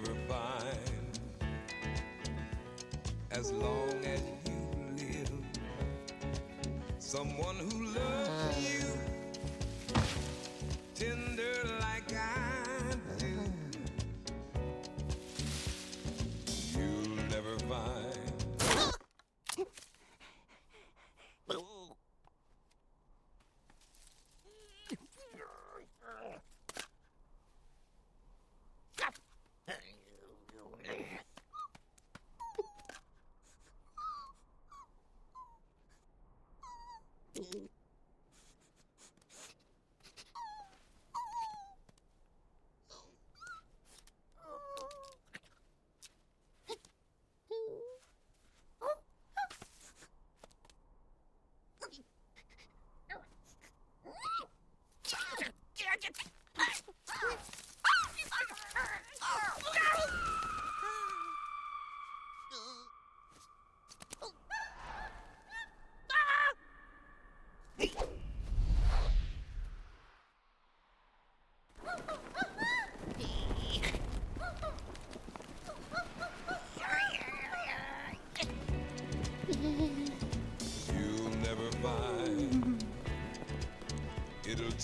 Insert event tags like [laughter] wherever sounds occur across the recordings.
never find as long as you live someone who loves you. mhm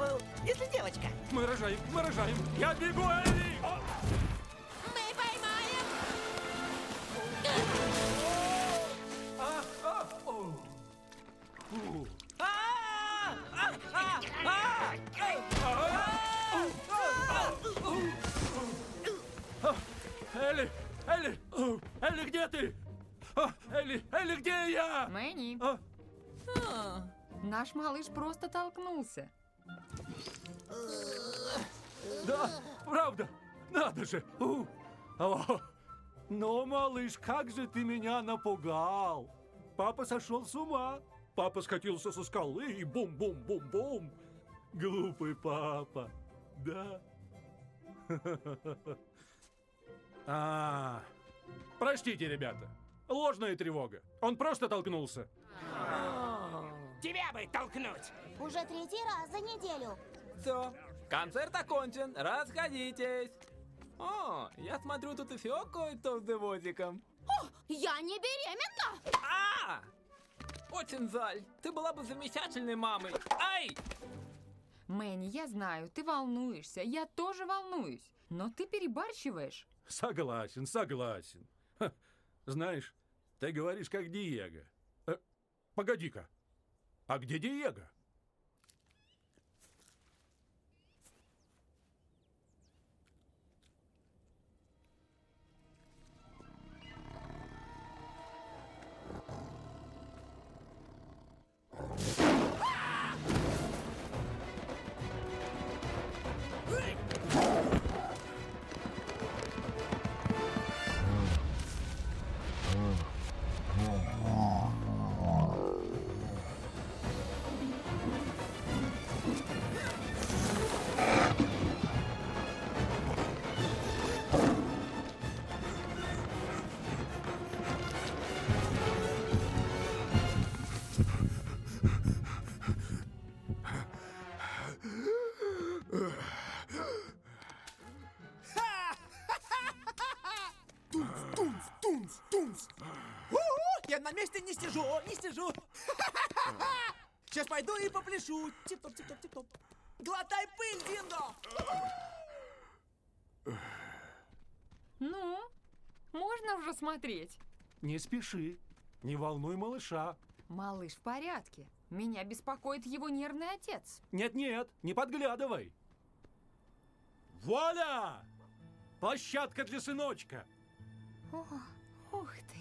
Розовую, если девочка. Мы рожаем, мы рожаем! Я бегу, Элли! О, Мы поймаем! а, а. А, Элли! Элли! Элли, где ты? Элли! Элли, где я? Мэнни, наш малыш просто толкнулся. Да, правда! Надо же! О, но, малыш, как же ты меня напугал! Папа сошел с ума! Папа скатился со скалы и бум-бум-бум-бум! Глупый папа! Да. [laughs] А, простите, ребята. Ложная тревога. Он просто толкнулся. Тебя бы толкнуть! Уже третий раз за неделю. Все, концерт окончен, расходитесь. О, я смотрю, тут еще кое-кто с девозиком. Я не беременна! А! Очень жаль. Ты была бы замечательной мамой. Ай! Мэнни, я знаю, ты волнуешься, я тоже волнуюсь. Но ты перебарщиваешь. Согласен, согласен. Ха, знаешь, ты говоришь как Диего. Э, погоди-ка. А где Диего? Пойду и попляшу. Тип-топ, тип-топ, тип-топ. Глотай пыль, Динго! Ну, можно уже смотреть? Не спеши. Не волнуй малыша. Малыш в порядке. Меня беспокоит его нервный отец. Нет-нет, не подглядывай. Вуаля! Площадка для сыночка. О, ух ты.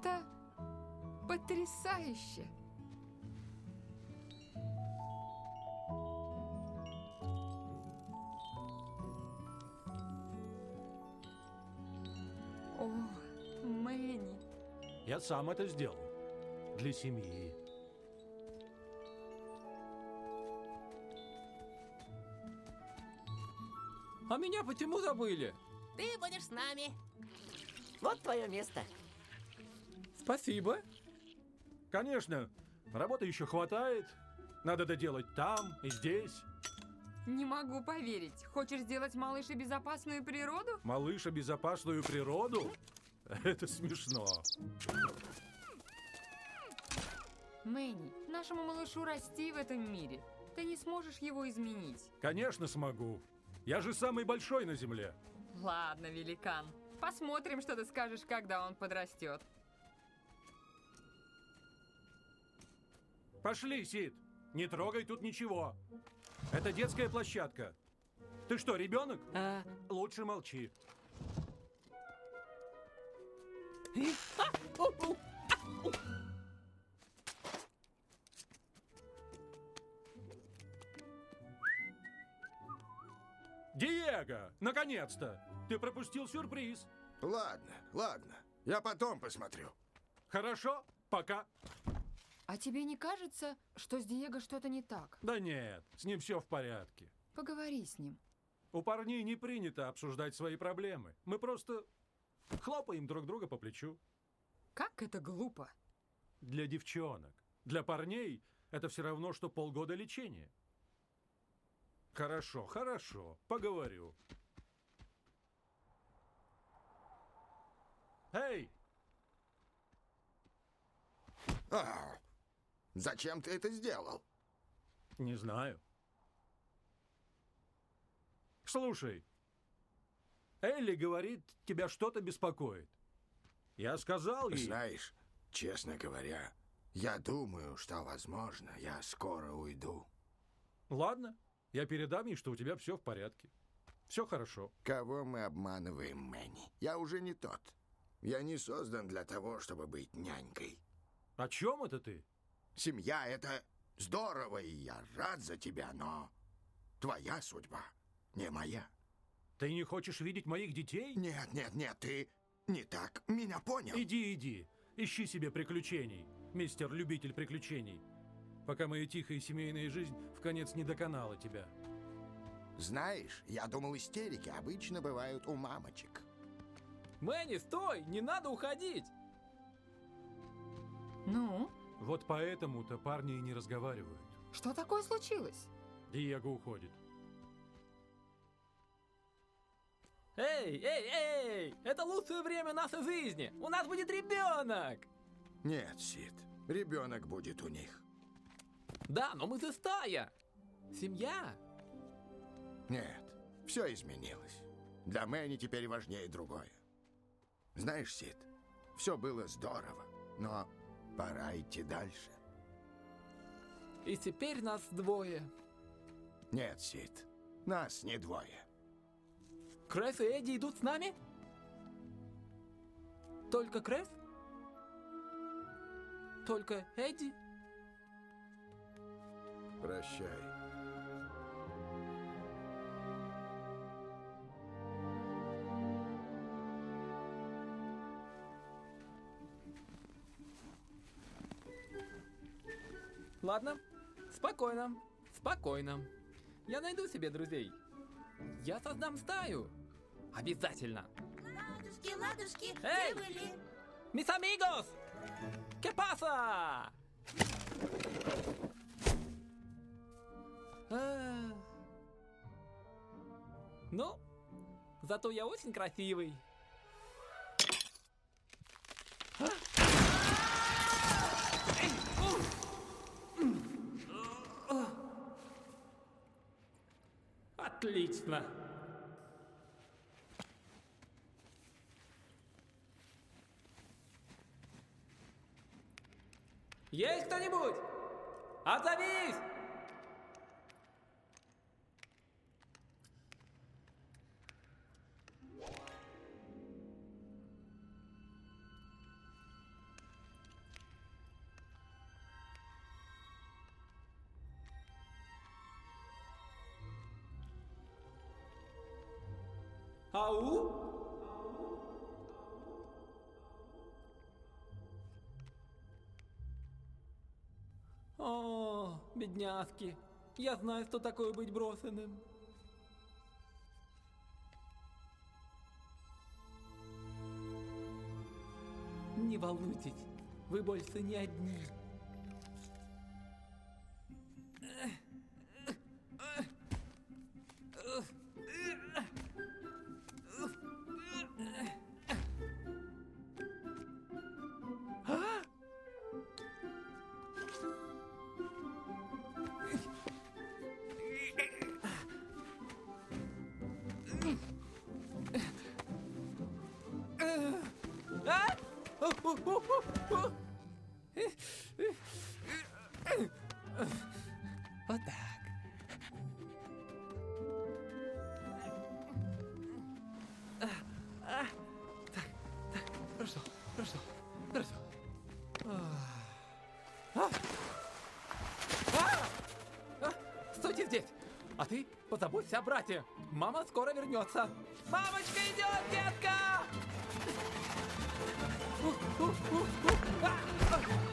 Это потрясающе. О, Мэнни. Я сам это сделал. Для семьи. А меня почему забыли? Ты будешь с нами. Вот твое место. Спасибо. Конечно, работы еще хватает. Надо доделать там и здесь. Не могу поверить. Хочешь сделать малыша безопасную природу? Малыша безопасную природу? Это смешно. Мэнни, нашему малышу расти в этом мире. Ты не сможешь его изменить. Конечно, смогу. Я же самый большой на Земле. Ладно, великан. Посмотрим, что ты скажешь, когда он подрастет. Пошли, Сид. Не трогай тут ничего. Это детская площадка. Ты что, ребенок? А, Лучше молчи. Диего, наконец-то! Ты пропустил сюрприз. Ладно, ладно. Я потом посмотрю. Хорошо, пока. А тебе не кажется, что с Диего что-то не так? Да нет, с ним все в порядке. Поговори с ним. У парней не принято обсуждать свои проблемы. Мы просто хлопаем друг друга по плечу. Как это глупо. Для девчонок. Для парней это все равно, что полгода лечения. Хорошо, хорошо, поговорю. Эй, А, зачем ты это сделал? не знаю. Слушай, Элли говорит, тебя что-то беспокоит. Я сказал ей... Знаешь, честно говоря, я думаю, что, возможно, я скоро уйду. Ладно, я передам ей, что у тебя все в порядке. Все хорошо. Кого мы обманываем, Мэнни? Я уже не тот. Я не создан для того, чтобы быть нянькой. О чем это ты? Семья — это здорово, и я рад за тебя, но твоя судьба не моя. Ты не хочешь видеть моих детей? Нет, нет, нет, ты не так меня понял. Иди, иди. Ищи себе приключений, мистер любитель приключений. Пока моя тихая семейная жизнь в конец не доконала тебя. Знаешь, я думал, истерики обычно бывают у мамочек. Мэнни, стой! Не надо уходить! Ну, Вот поэтому-то парни и не разговаривают. что такое случилось? Диего уходит. Эй, эй, эй! Это лучшее время нашей жизни! У нас будет ребенок! Нет, Сид, ребенок будет у них. Да, но мы же стая! Семья! Нет, все изменилось. Для Мэнни теперь важнее другое. Знаешь, Сид, все было здорово, но пора идти дальше. И теперь нас двое. Нет, Сид, нас не двое. Крэс и Эдди идут с нами? Только Крэс? Только Эдди? Прощай. Ладно, спокойно, спокойно. Я найду себе друзей. Я создам стаю. Обязательно. Ладушки, ладушки, Эй! где были? Mis amigos! ¿Qué pasa? Ну, зато я очень красивый. А! Отлично. Есть кто-нибудь? Отзовись! Ау? О, бедняжки. Я знаю, что такое быть брошенным. Не волнуйтесь, вы больше не одни. Позаботься о брате. Мама скоро вернется. Мамочка идет, детка! Поймал.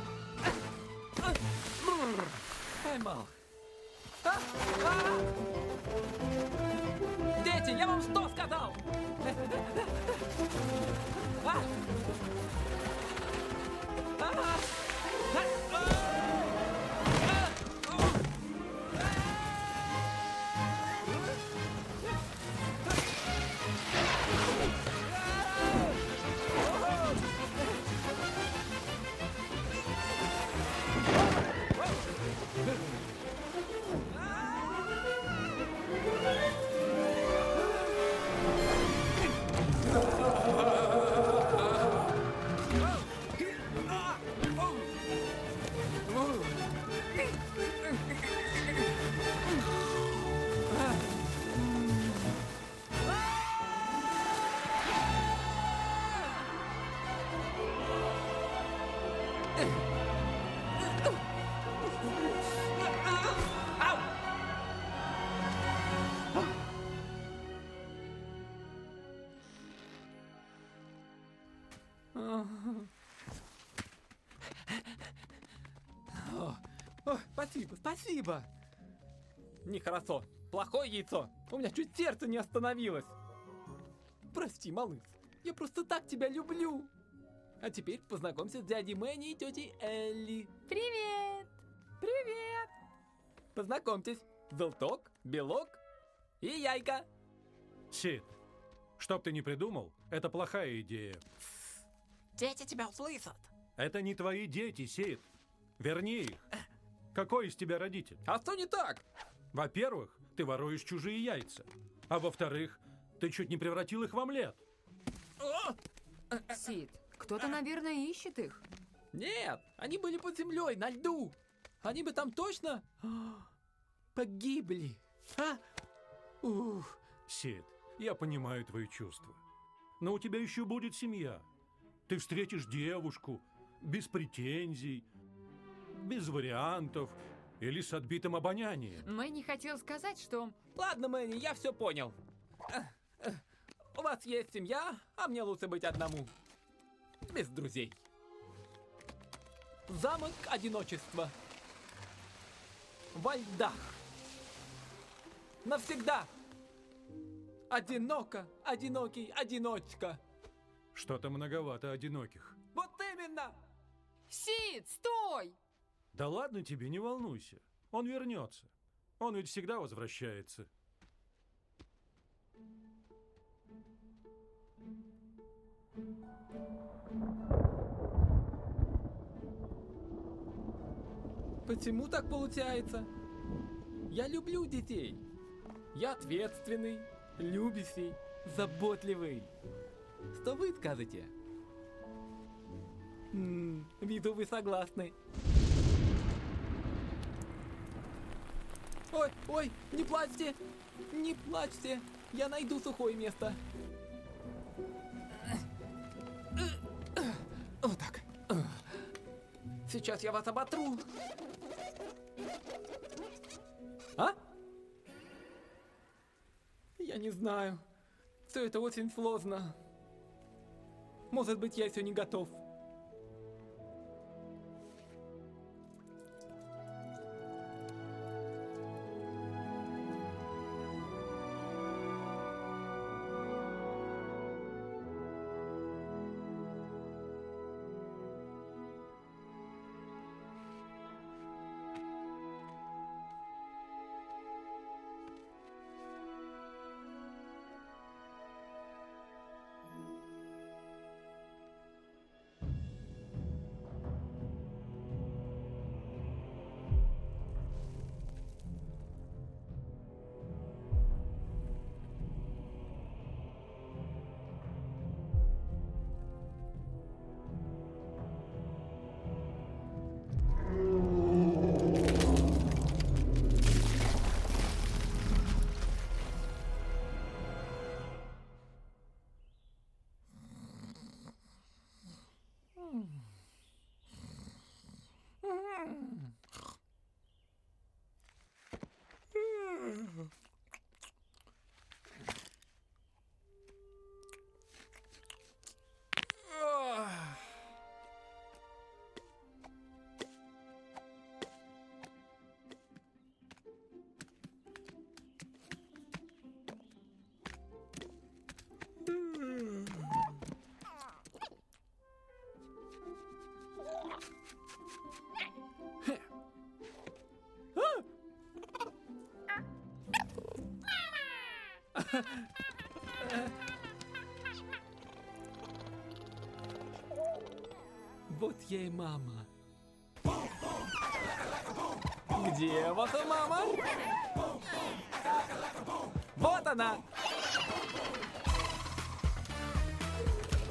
Спасибо, спасибо. Нехорошо. Плохое яйцо. У меня чуть сердце не остановилось. Прости, малыш. Я просто так тебя люблю. А теперь познакомься с дядей Мэнни и тетей Элли. Привет! Привет! Познакомьтесь, Желток, Белок и Яйка. Сид, чтоб ты не придумал, это плохая идея. Дети тебя услышат. Это не твои дети, Сид. Верни их. Какой из тебя родитель? А что не так? Во-первых, ты воруешь чужие яйца. А во-вторых, ты чуть не превратил их в омлет. Сид, кто-то, наверное, ищет их. Нет, они были под землей, на льду. Они бы там точно погибли. А? Ух, Сид, я понимаю твои чувства. Но у тебя еще будет семья. Ты встретишь девушку без претензий, без вариантов или с отбитым обонянием. Мэнни хотел сказать, что... ладно, Мэнни, я все понял. У вас есть семья, а мне лучше быть одному. Без друзей. Замок одиночества. Во льдах. Навсегда. Одиноко, одинокий, одиночка. Что-то многовато одиноких. Вот именно! Сид, стой! Да ладно тебе, не волнуйся. Он вернется. Он ведь всегда возвращается. Почему так получается? Я люблю детей. Я ответственный, любящий, заботливый. Что вы скажете? М, виду вы согласны. Ой, ой, не плачьте! Не плачьте! Я найду сухое место. Вот так. Сейчас я вас оботру. А? Я не знаю. Все это очень сложно. Может быть, я еще не готов. Вот я и мама. Где ваша мама? Вот она!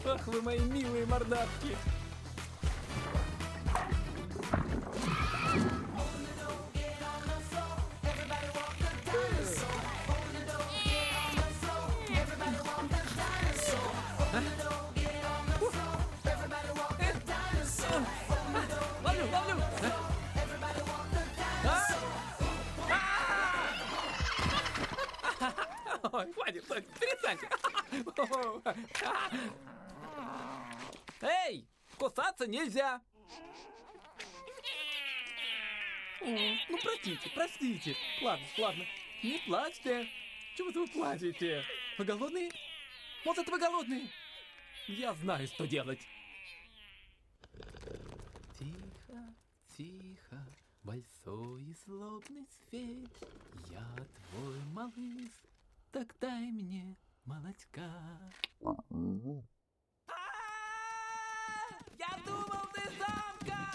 Ах вы мои милые мордатки! Эй, кусаться нельзя! Ну простите, простите. Ладно, ладно. Не плачьте. Чего вы плачете? Вы голодные? Может, вы голодные? Я знаю, что делать. Тихо, тихо, большой и злобный свет. Я твой малыш, так дай мне молочка. Я думал, ты самка!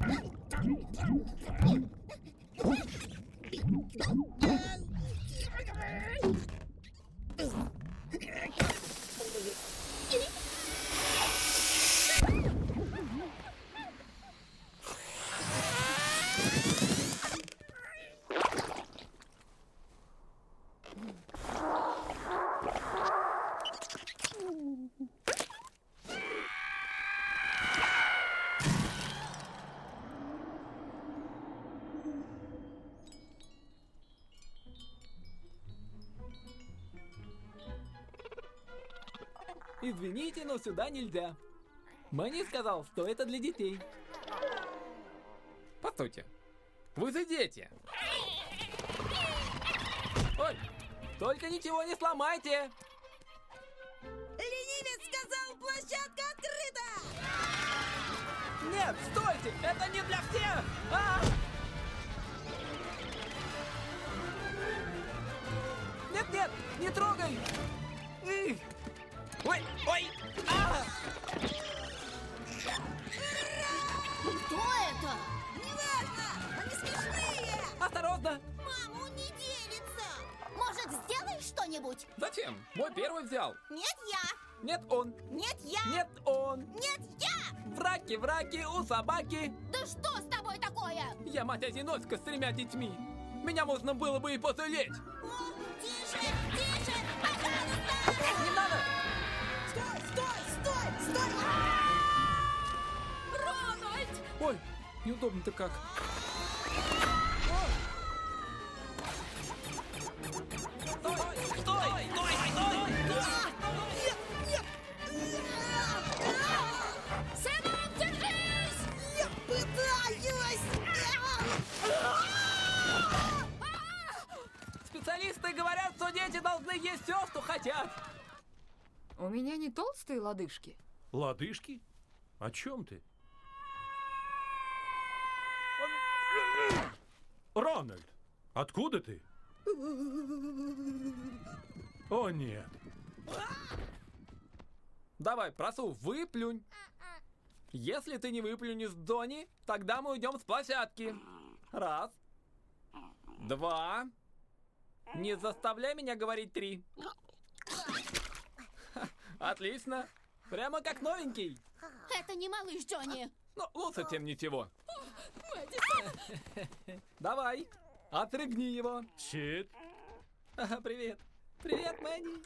Huh? Извините, но сюда нельзя. Мэнни сказал, что это для детей. Постойте. Вы же дети. Ой, только ничего не сломайте. Ленивец сказал, площадка открыта! Нет, стойте, это не для всех. А! Нет, нет, не трогай. Кто это? Неважно! Они смешные! Осторожно! Мама, он не делится! Может, сделаешь что-нибудь? Зачем? Мой первый взял. Нет, я! Нет он. Нет, я! Нет он. Нет, я! Враки, враки у собаки. Да что с тобой такое? Я мать-одиночка с тремя детьми. Меня можно было бы и пожалеть. О, тише, тише! Пожалуйста! Не надо! Стой! Рональд! Ой, неудобно-то как. Специалисты говорят, что дети должны есть все, что хотят. У меня не толстые лодыжки. Лодыжки? О чем ты? Рональд, откуда ты? О, нет. Давай, прошу, выплюнь. Если ты не выплюнешь Дони, тогда мы уйдем с площадки. Раз. Два. Не заставляй меня говорить три. Отлично. Прямо как новенький. Это не малыш Джонни! Ну, лучше, чем ничего. Давай, отрыгни его. Ага, Привет. Привет, Мэнни.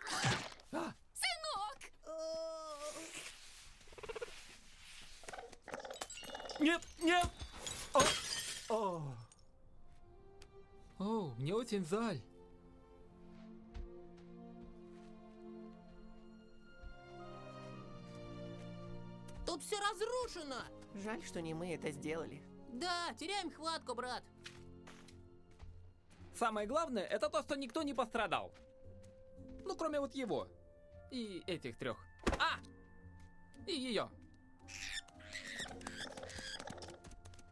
А, Сынок! Нет, нет! О, о. О, мне очень жаль. Все разрушено. Жаль, что не мы это сделали. Да, теряем хватку, брат. Самое главное, это то, что никто не пострадал. Ну, кроме вот его. И этих трех. А! И ее.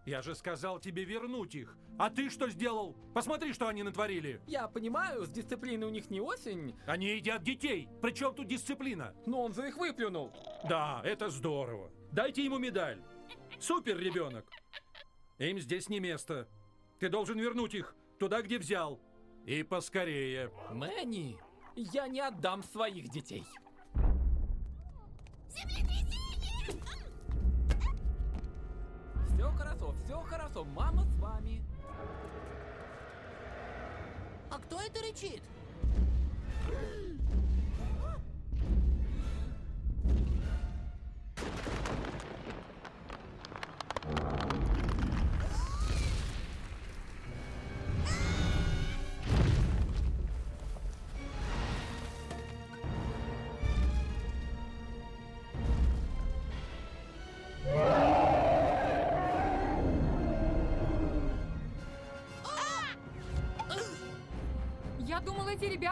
Я же сказал тебе вернуть их. А ты что сделал? Посмотри, что они натворили. Я понимаю, с дисциплиной у них не осень, Они едят детей. Причем тут дисциплина? но он же их выплюнул. Да, это здорово. Дайте ему медаль. Супер, ребенок. Им здесь не место. Ты должен вернуть их туда, где взял. И поскорее. Мэнни, я не отдам своих детей. Все хорошо, все хорошо, мама с вами. А кто это рычит?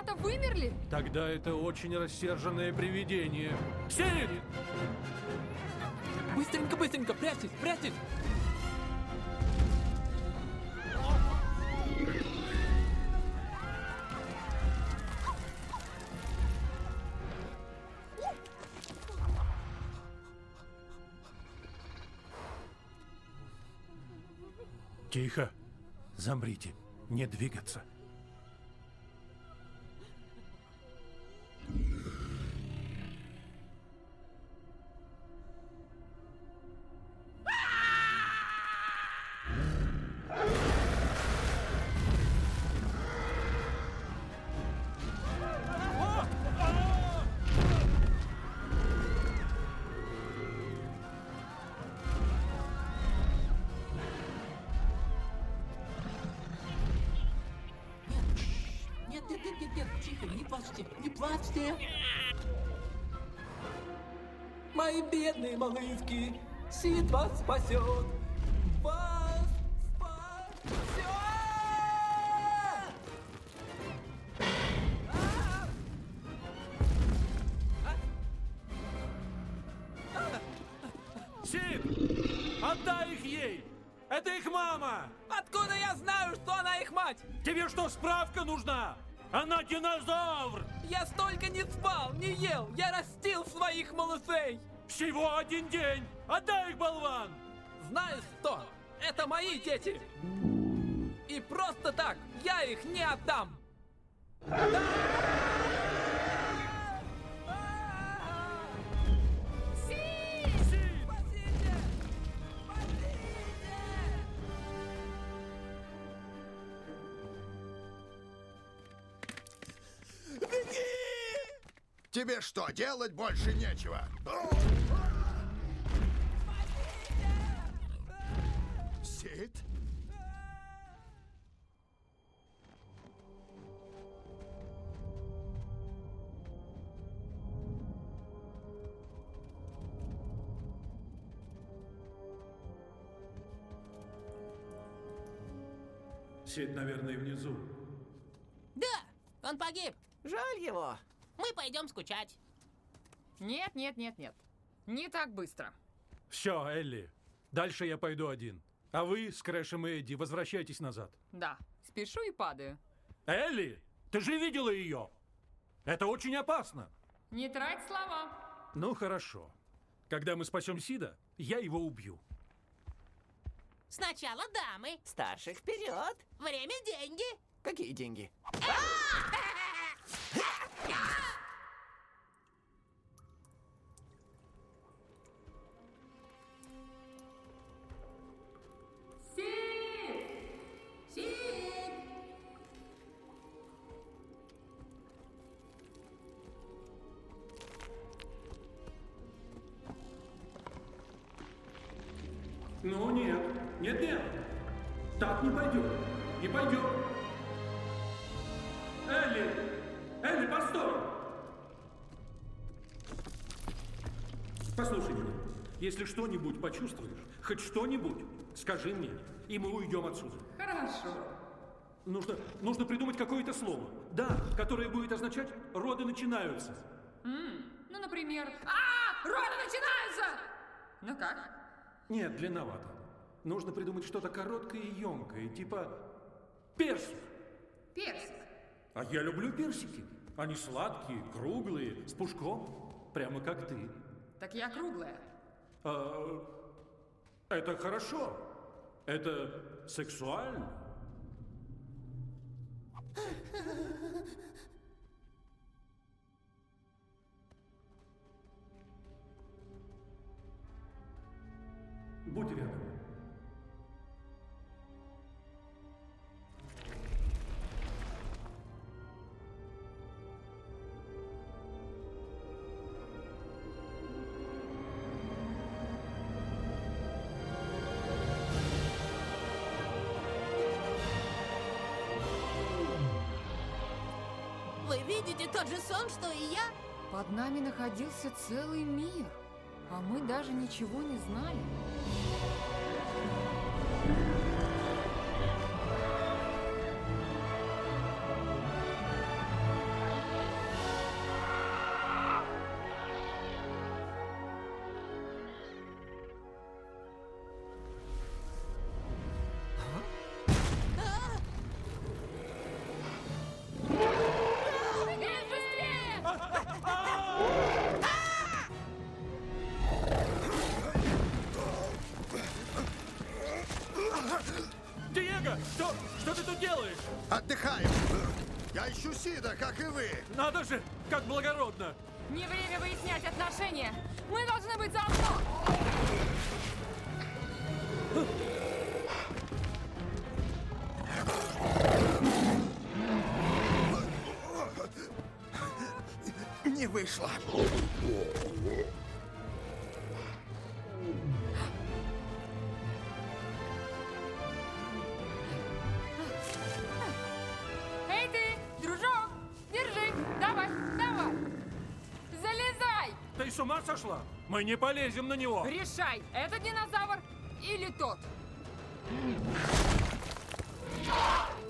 Ребята вымерли. Тогда это очень рассерженное привидение. Сид! Быстренько, быстренько, прячьтесь, прячьтесь. Тихо. Замрите. Не двигаться. Сид вас спасет. Вас спасет. Сид! Отдай их ей! Это их мама! Откуда я знаю, что она их мать? Тебе что, справка нужна? Она динозавр! Я столько не спал, не ел, я растил своих малышей! Всего один день! Отдай их, болван! Знаешь что? Это мои дети! И просто так я их не отдам! Тебе что, делать больше нечего? Сид? Сидь, наверное, внизу. Да, он погиб. Жаль его. Мы пойдем скучать. Нет, нет, нет, нет. Не так быстро. Все, Элли. Дальше я пойду один. А вы с Крэшем и Эдди возвращайтесь назад. Да, спешу и падаю. Элли, ты же видела ее? Это очень опасно. Не трать слова. Ну, хорошо. Когда мы спасем Сида, я его убью. Сначала дамы. Старших вперед. Время – деньги. Какие деньги? Ну Если что-нибудь почувствуешь, хоть что-нибудь, скажи мне, и мы уйдем отсюда. Хорошо. Нужно, нужно придумать какое-то слово. Да, которое будет означать «роды начинаются». Ну, например... А, роды начинаются! Ну как? Нет, длинновато. Нужно придумать что-то короткое и емкое, типа персик. Персик. А я люблю персики. Они сладкие, круглые, с пушком. Прямо как ты. Так я круглая. А, это хорошо. Это сексуально. Тот же сон, что и я? Под нами находился целый мир, а мы даже ничего не знали. Мы не полезем на него. Решай, это динозавр или тот.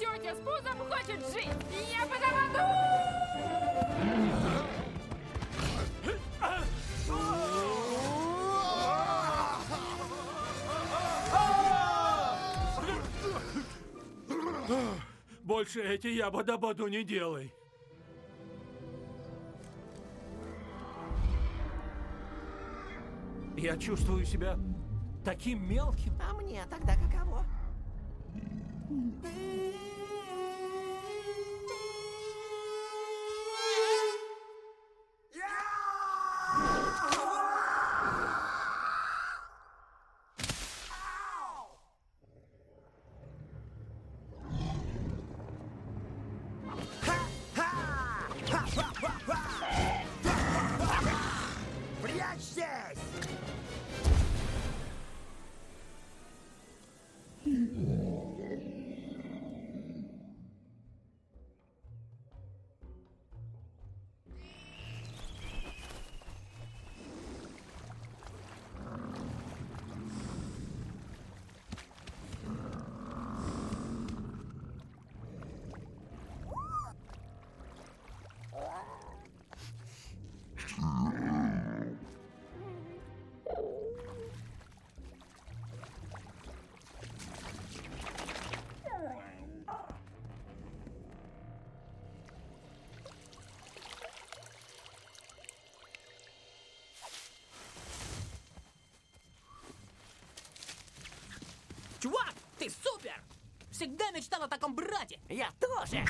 Тетя с пузом хочет жить. Я по поводу. Больше Больше эти ябода-баду не делай. Я чувствую себя таким мелким. А мне тогда каково? Чувак, ты супер! Всегда мечтал о таком брате. Я тоже.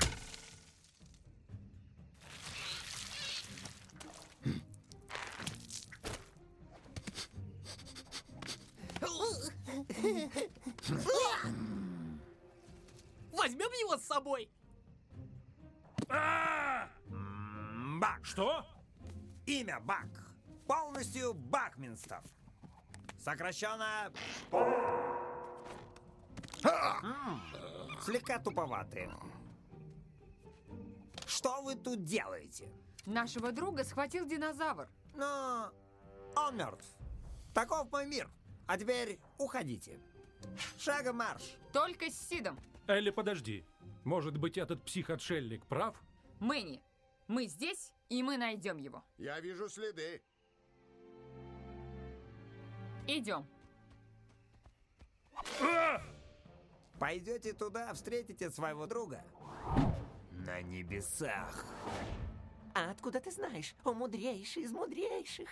Возьмем его с собой. Бак. Что? Имя Бак. Полностью Бакминстов. Сокращенно... Слегка туповатые. Что вы тут делаете? Нашего друга схватил динозавр. Но он мертв. Таков мой мир. А теперь уходите. Шагом марш. Только с Сидом. Элли, подожди. Может быть, этот псих-отшельник прав? Мэнни, мы здесь, и мы найдем его. Я вижу следы. Идем. Пойдете туда, встретите своего друга. На небесах. А откуда ты знаешь? О, мудрейший из мудрейших.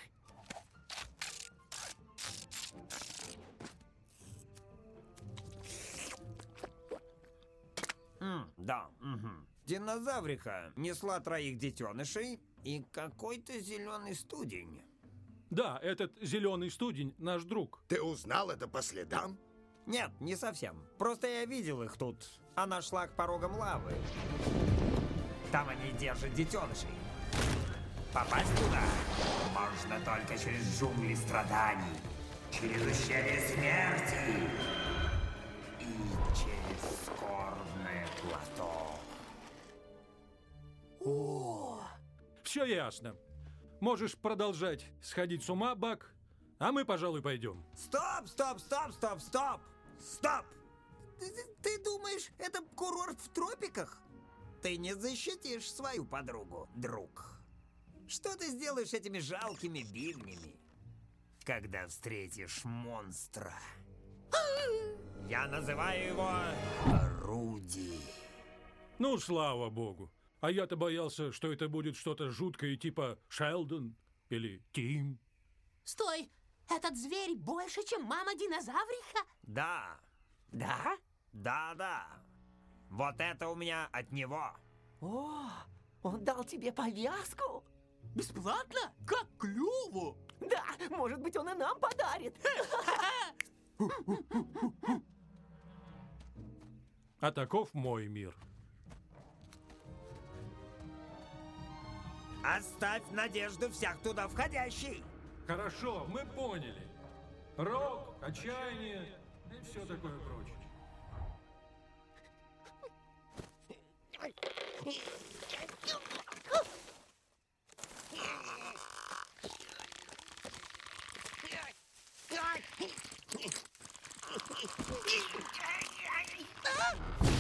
М, да, мгм. Динозавриха несла троих детенышей и какой-то зеленый студень. Да, этот зеленый студень наш друг. Ты узнал это по следам? Нет, не совсем. Просто я видел их тут. Она шла к порогам лавы. Там они держат детенышей. Попасть туда можно только через джунгли страданий, через ущелье смерти и через скорбное плато. Все ясно. Можешь продолжать сходить с ума, Бак, а мы, пожалуй, пойдем. Стоп, стоп, стоп, стоп, стоп! Стоп! Ты, ты- думаешь, это курорт в тропиках? Ты не защитишь свою подругу, друг. Что ты сделаешь этими жалкими бивнями, когда встретишь монстра? [laughs] Я называю его Руди. Ну, слава богу. А я-то боялся, что это будет что-то жуткое типа Шелдон или Тим. Стой! Этот зверь больше, чем мама динозавриха? Да, Да? да, да. Вот это у меня от него. О, он дал тебе повязку? Бесплатно? Как клево! Да, может быть, он и нам подарит. А таков мой мир. Оставь надежду всех туда входящий. Хорошо, мы поняли. Рок, отчаяние и все такое прочее. Ah!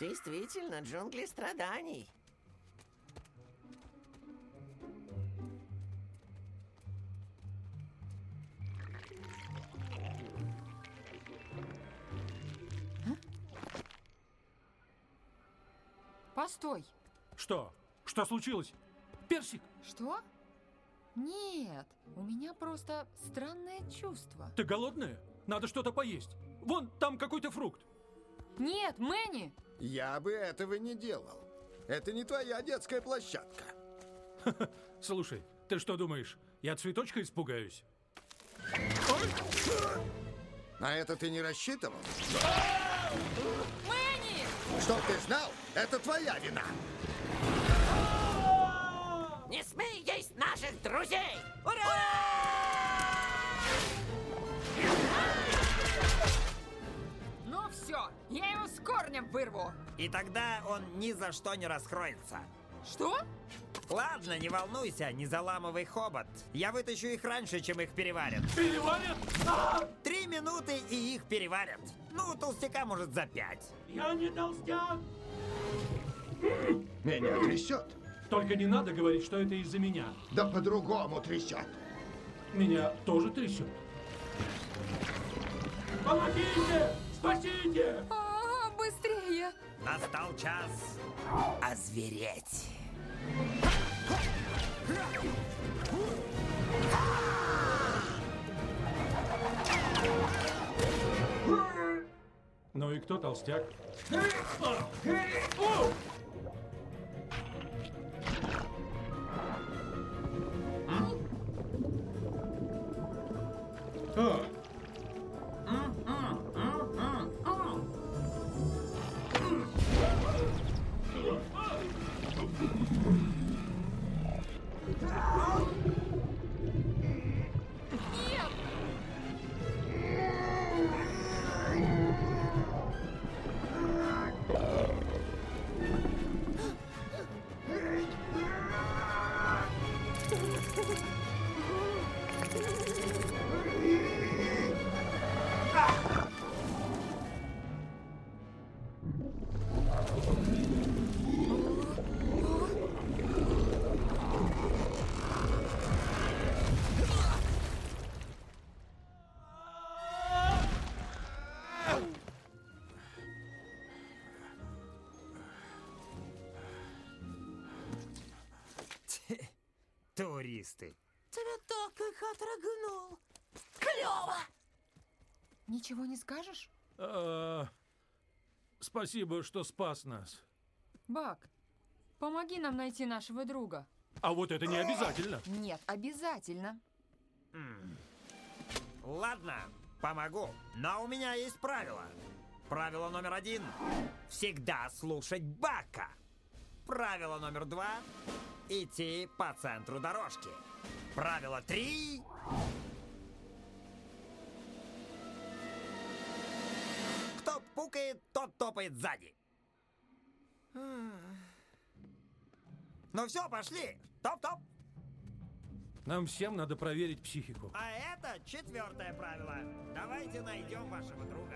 Действительно, джунгли страданий. Постой. Что? Что случилось? Персик, Что? Нет, у меня просто странное чувство. ты голодная? Надо что-то поесть. Вон, там какой-то фрукт. Нет, Мэнни! Я бы этого не делал. Это не твоя детская площадка. [laughs] Слушай, ты что думаешь, я цветочка испугаюсь? На это ты не рассчитывал? [laughs] Мэнни! Чтоб ты знал, это твоя вина. Не смей есть наших друзей! Ну корнем вырву. И тогда он ни за что не раскроется. Что? Ладно, не волнуйся, не заламывай хобот. Я вытащу их раньше, чем их переварят. Переварят? Три минуты и их переварят. Ну, толстяка может за пять. Я не толстяк. Меня трясет. Только не надо говорить, что это из-за меня. Да по-другому трясет. Меня тоже трясет. Помогите! Спасите! А! Настал час озвереть. Ну и кто толстяк? А, Туристы. Тебя так их отрыгнул. Клево! Ничего не скажешь? а, Спасибо, что спас нас. Бак, помоги нам найти нашего друга. А вот это не обязательно. Нет, обязательно. Ладно, помогу. Но у меня есть правило. Правило номер один. Всегда слушать Бака. Правило номер два. Идти по центру дорожки. Правило три. Кто пукает, тот топает сзади. Ну все, пошли. Топ-топ. Нам всем надо проверить психику. А это четвертое правило. Давайте найдем вашего друга.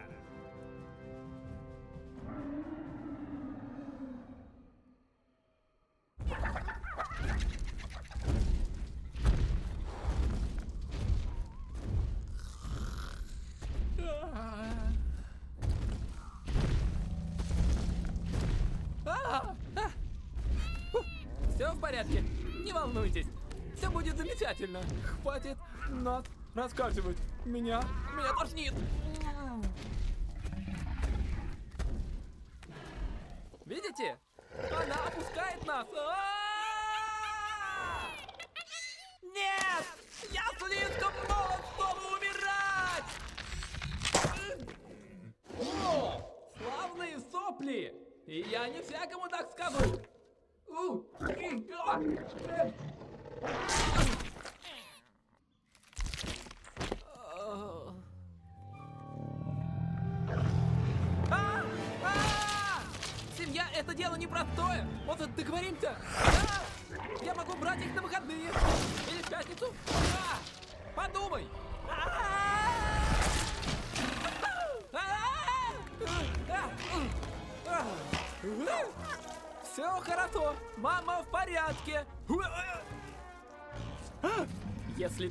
Все в порядке, не волнуйтесь. Все будет замечательно. Хватит нас раскачивать. Меня, меня тошнит.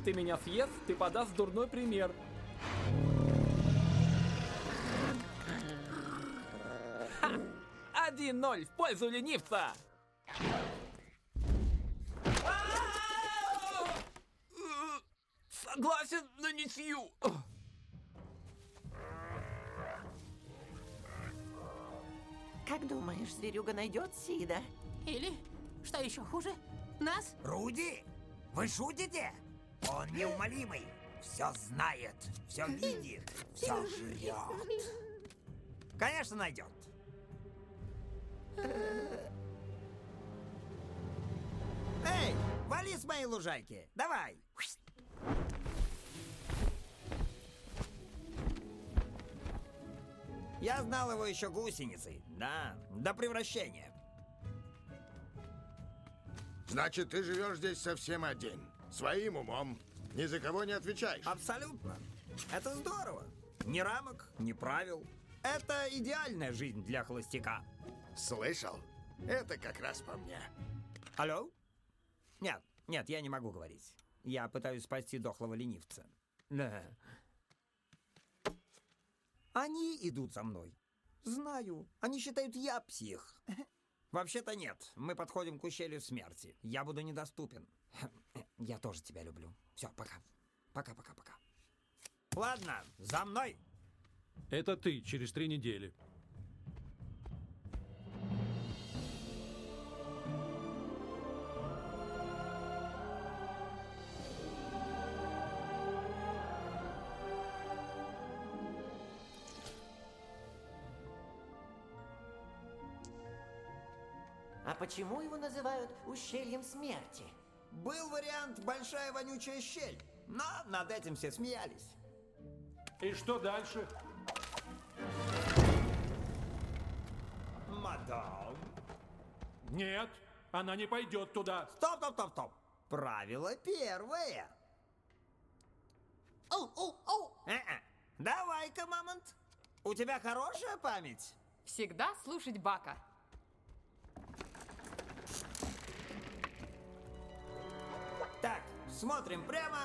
Ты меня съест, ты подаст дурной пример. Ха! 1-0 в пользу ленивца. Согласен на ничью. Как думаешь, зверюга найдет Сида? Или, что еще хуже, нас? Руди, вы шутите? Он неумолимый. Все знает, все видит, все жрет. Конечно, найдет. Эй, вали с моей лужайки. Давай. Я знал его еще гусеницей. Да, до превращения. Значит, ты живешь здесь совсем один. Своим умом. Ни за кого не отвечаешь. Абсолютно. Это здорово. Ни рамок, ни правил. Это идеальная жизнь для холостяка. Слышал? Это как раз по мне. Алло? Нет, нет, я не могу говорить. Я пытаюсь спасти дохлого ленивца. Да. Они идут за мной. Знаю. Они считают, я псих. Вообще-то нет. Мы подходим к ущелью смерти. Я буду недоступен. Я тоже тебя люблю. Все, пока. Пока-пока-пока. Ладно, за мной. Это ты через три недели. А почему его называют ущельем смерти? Был вариант «Большая вонючая щель», но над этим все смеялись. И что дальше? Мадам. Нет, она не пойдет туда. Стоп, стоп, стоп, стоп. Правило первое. Оу, оу, оу. Э-э. Давай-ка, Мамонт. У тебя хорошая память? Всегда слушать Бака. Смотрим прямо,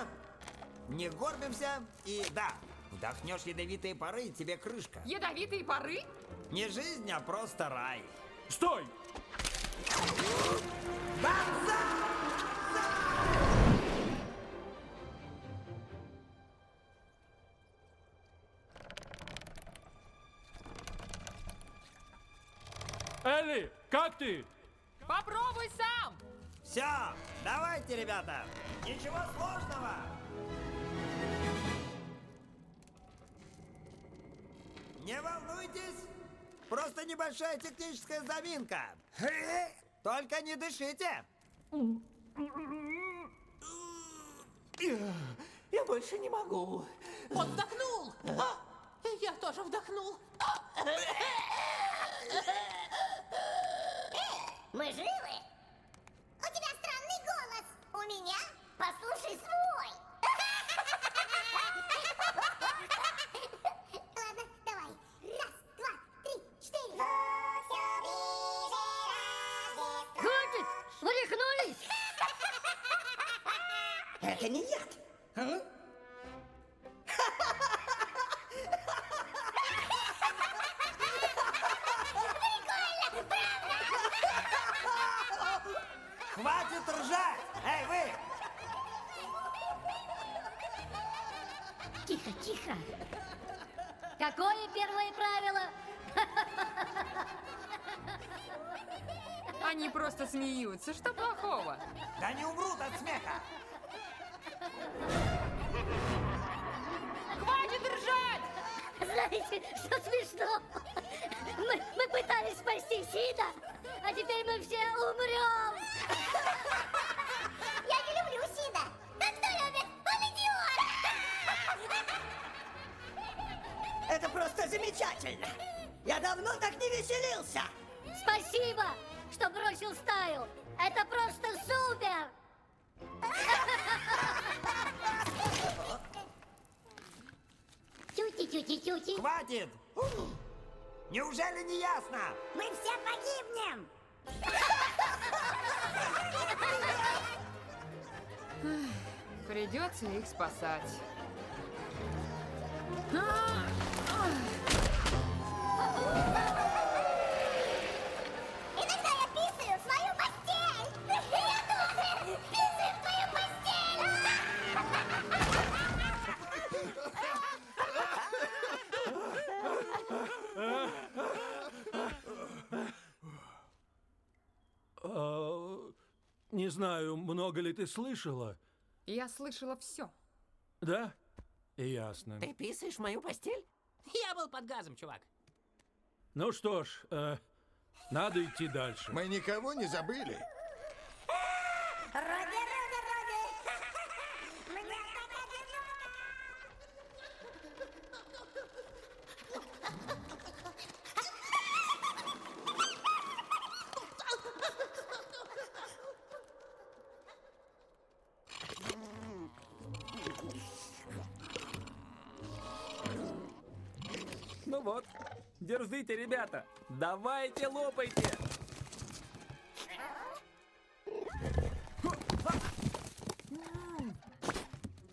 не горбимся и да, вдохнешь ядовитые пары, и тебе крышка. Ядовитые пары? Не жизнь, а просто рай. Стой! Элли, как ты? Попробуй сам! Все, давайте, ребята. Ничего сложного. Не волнуйтесь. Просто небольшая техническая заминка. Только не дышите. Я больше не могу. Он вдохнул. А, я тоже вдохнул. Мы живы? Это не яд. А? Хватит ржать! Эй, вы! Тихо, тихо! Какое первое правило? Они просто смеются. Что плохого? Да не умрут от смеха! Хватит ржать! Знаете, что смешно? Мы, мы пытались спасти Сида, а теперь мы все умрем. Я не люблю Сида. А кто любит? Он идиот. Это просто замечательно. Я давно так не веселился. Спасибо, что бросил стаю. Это просто супер. Тюти-тюти-тюти. Хватит! Неужели не ясно? Мы все погибнем. Придется их спасать. Иногда не знаю, много ли ты слышала. Я слышала все. Да? Ясно. Ты писаешь в мою постель? Я был под газом, чувак. Ну что ж, э, надо идти дальше. Мы никого не забыли. Давайте, лопайте.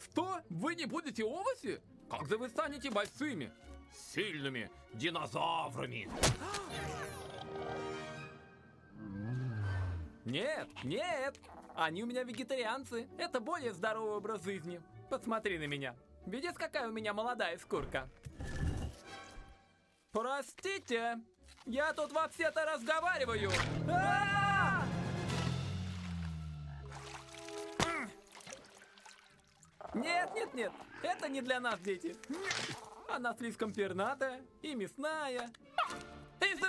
Что? Вы не будете овощи? Же вы станете большими, сильными динозаврами? Нет, нет, они у меня вегетарианцы. Это более здоровый образ жизни. Посмотри на меня. Видишь, какая у меня молодая шкурка? Простите, я тут вообще-то разговариваю. А! Нет, нет, нет, это не для нас, дети. Она слишком пернатая и мясная. И!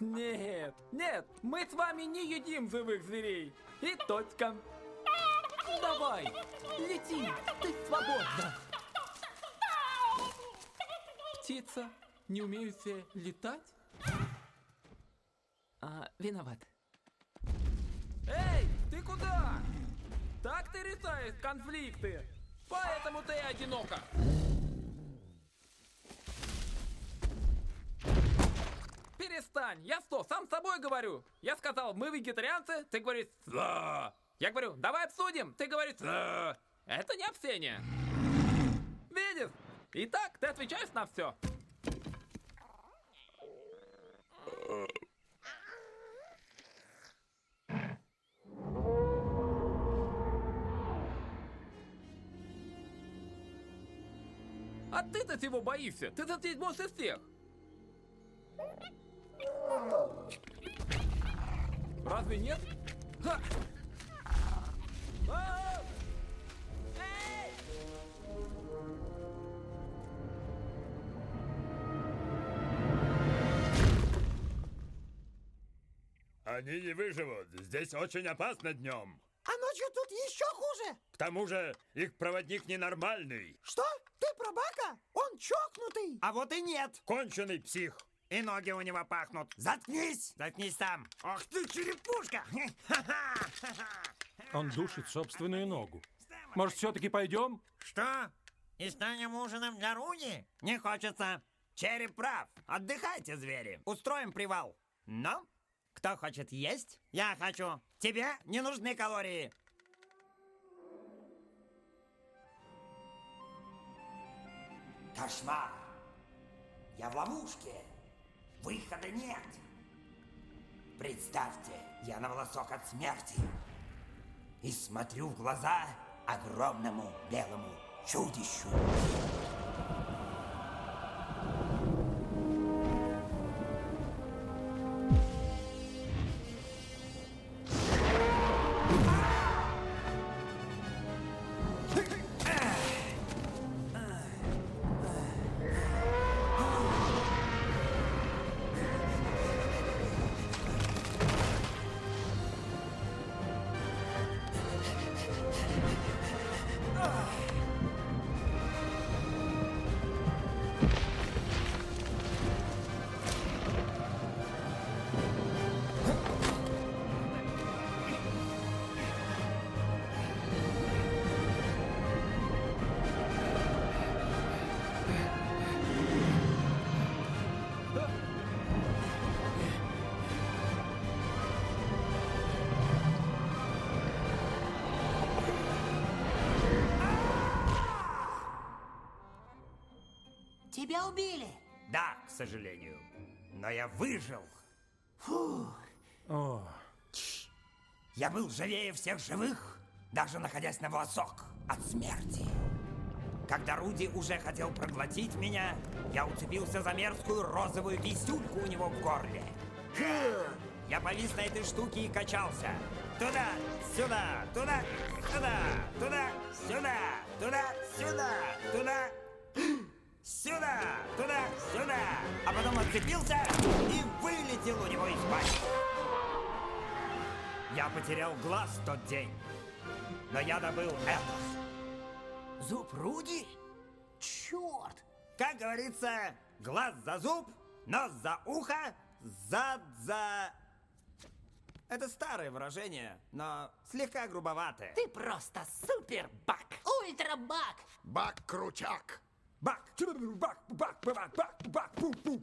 Нет, нет, мы с вами не едим живых зверей. И точка. Давай, лети, ты свободна. Птица, не умеющая летать? А, виноват. Эй, ты куда? Так ты решаешь конфликты. Поэтому ты одинока. Перестань! Я что, сам с собой говорю? Я сказал, мы вегетарианцы, ты говоришь «да». Я говорю, давай обсудим, ты говоришь «да». Это не общение. Видишь? Итак, ты отвечаешь на все. А ты-то чего боишься? Ты здесь больше всех. Разве нет? Ха! Они не выживут. Здесь очень опасно днем. А ночью тут еще хуже. К тому же их проводник ненормальный. Что? Ты про Бака? Он чокнутый. А вот и нет. Конченый псих. И ноги у него пахнут. Заткнись! Заткнись там. Ах ты, черепушка! [laughs] Он душит собственную ногу. Может, все-таки пойдем? Что? И станем ужином для Руни? Не хочется. Череп прав. Отдыхайте, звери. Устроим привал. Но? Кто хочет есть? Я хочу. Тебе не нужны калории. Кошмар. Я в ловушке. Выхода нет. Представьте, я на волосок от смерти. И смотрю в глаза огромному белому чудищу. Тебя убили. Да, к сожалению. Но я выжил. Фу. О, Я был живее всех живых, даже находясь на волосок от смерти. Когда Руди уже хотел проглотить меня, я уцепился за мерзкую розовую висюльку у него в горле. Я повис на этой штуке и качался. Туда, сюда, туда, сюда, туда, сюда, туда, сюда, туда, сюда, туда, сюда. А потом отцепился и вылетел у него из пасти. Я потерял глаз в тот день, но я добыл это. Зуб Руди? Черт! Как говорится, глаз за зуб, нос за ухо, зад за... Это старое выражение, но слегка грубоватое. Ты просто супер бак! Ультра бак! Бак! Бак! Бак! Бак! Бак! Бак! Пу! Пу!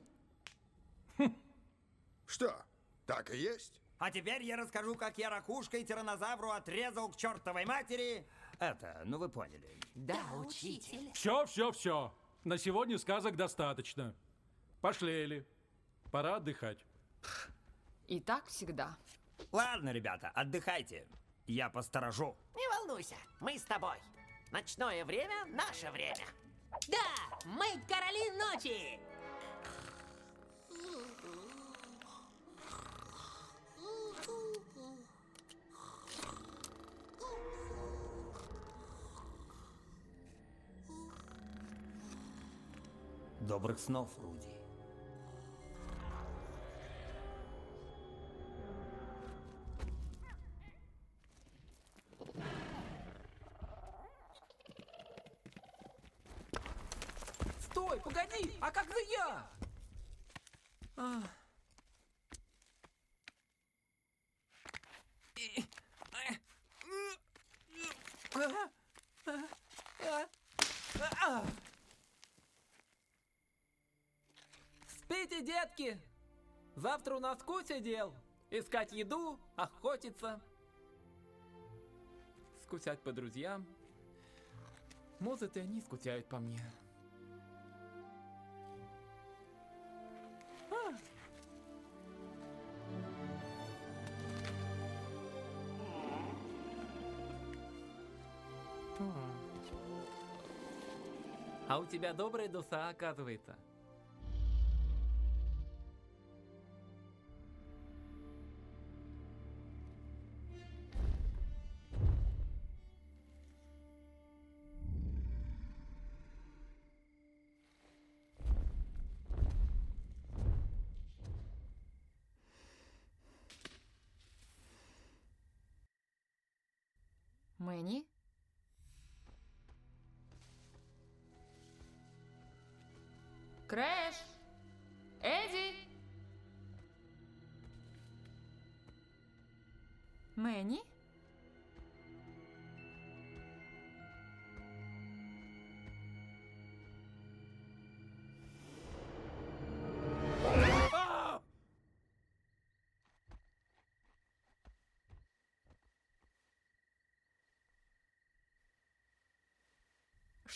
Что, так и есть? А теперь я расскажу, как я ракушкой тиранозавру отрезал к чертовой матери. Это, ну вы поняли. Да, учитель. все, все, все. На сегодня сказок достаточно. Пошли, Элли. Пора отдыхать. И так всегда. Ладно, ребята, отдыхайте. Я посторожу. Не волнуйся, мы с тобой. Ночное время — наше время. Да, мы короли ночи! Добрых снов, Руди. Стой, погоди! А как же я? А. И- а. А. А. А. Детки! Завтра у нас куча дел. Искать еду, охотиться, скучать по друзьям. Может, и они скучают по мне. А. А у тебя добрая душа, оказывается. Мэнни? Крэш! Эдди! Мэнни?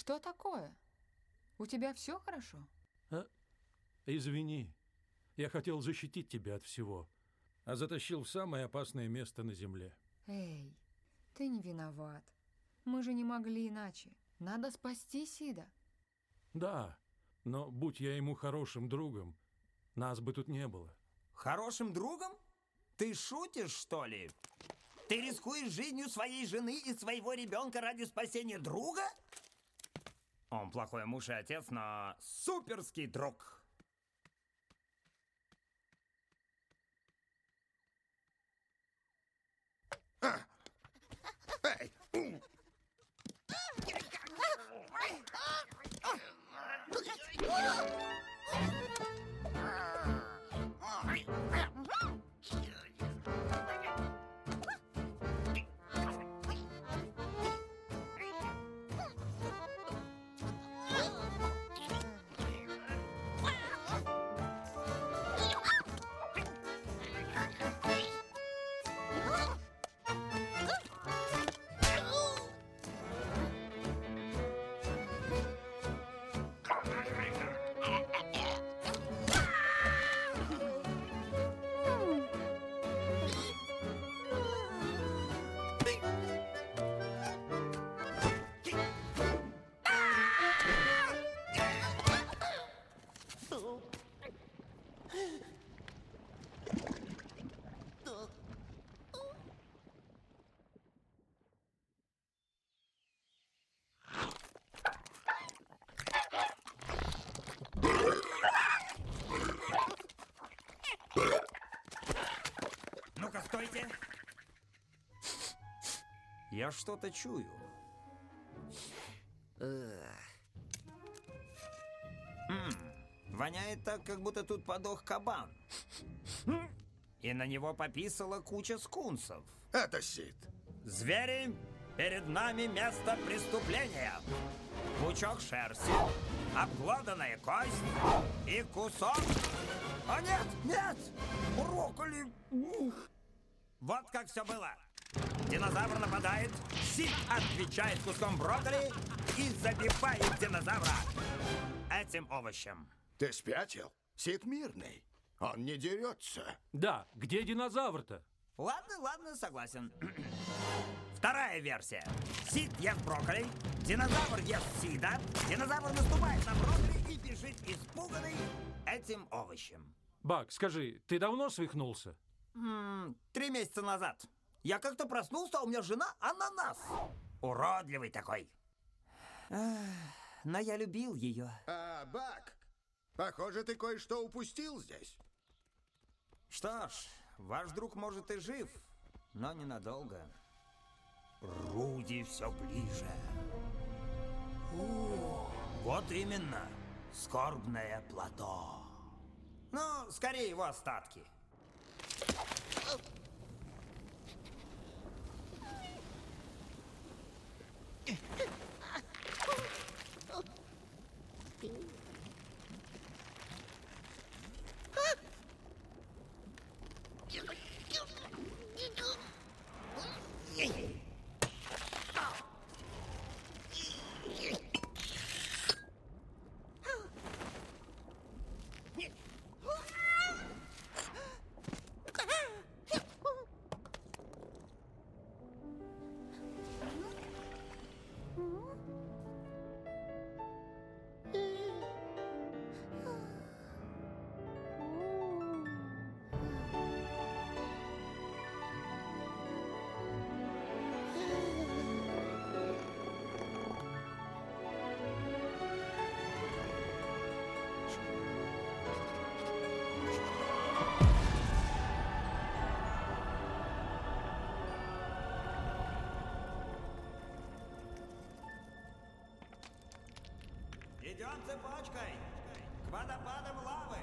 Что такое? У тебя все хорошо? А? Извини. Я хотел защитить тебя от всего, а затащил в самое опасное место на земле. Эй, ты не виноват. Мы же не могли иначе. Надо спасти Сида. Да, но будь я ему хорошим другом, нас бы тут не было. Хорошим другом? Ты шутишь, что ли? Ты рискуешь жизнью своей жены и своего ребенка ради спасения друга? Он плохой муж и отец, но суперский друг. Эй! Стойте! Я что-то чую. Воняет так, как будто тут подох кабан. И на него пописала куча скунсов. Это Сид. Звери, перед нами место преступления. Пучок шерсти, обглоданная кость и кусок... О, нет, нет! Брокколи! Ух. Вот как все было. Динозавр нападает, Сид отвечает куском брокколи и забивает динозавра этим овощем. Ты спятил? Сид мирный. Он не дерется. Да, где динозавр-то? Ладно, ладно, согласен. [clears throat] Вторая версия. Сид ест брокколи, динозавр ест Сида, динозавр наступает на брокколи и бежит испуганный этим овощем. Бак, скажи, ты давно свихнулся? М, Три месяца назад. Я как-то проснулся, а у меня жена ананас. Уродливый такой. Но я любил ее. А, Бак, похоже, ты кое-что упустил здесь. Что ж, ваш друг может и жив, но ненадолго. Руди все ближе. О, вот именно, скорбное плато. Ну, скорее его остатки. Цепочкой к водопадам лавы.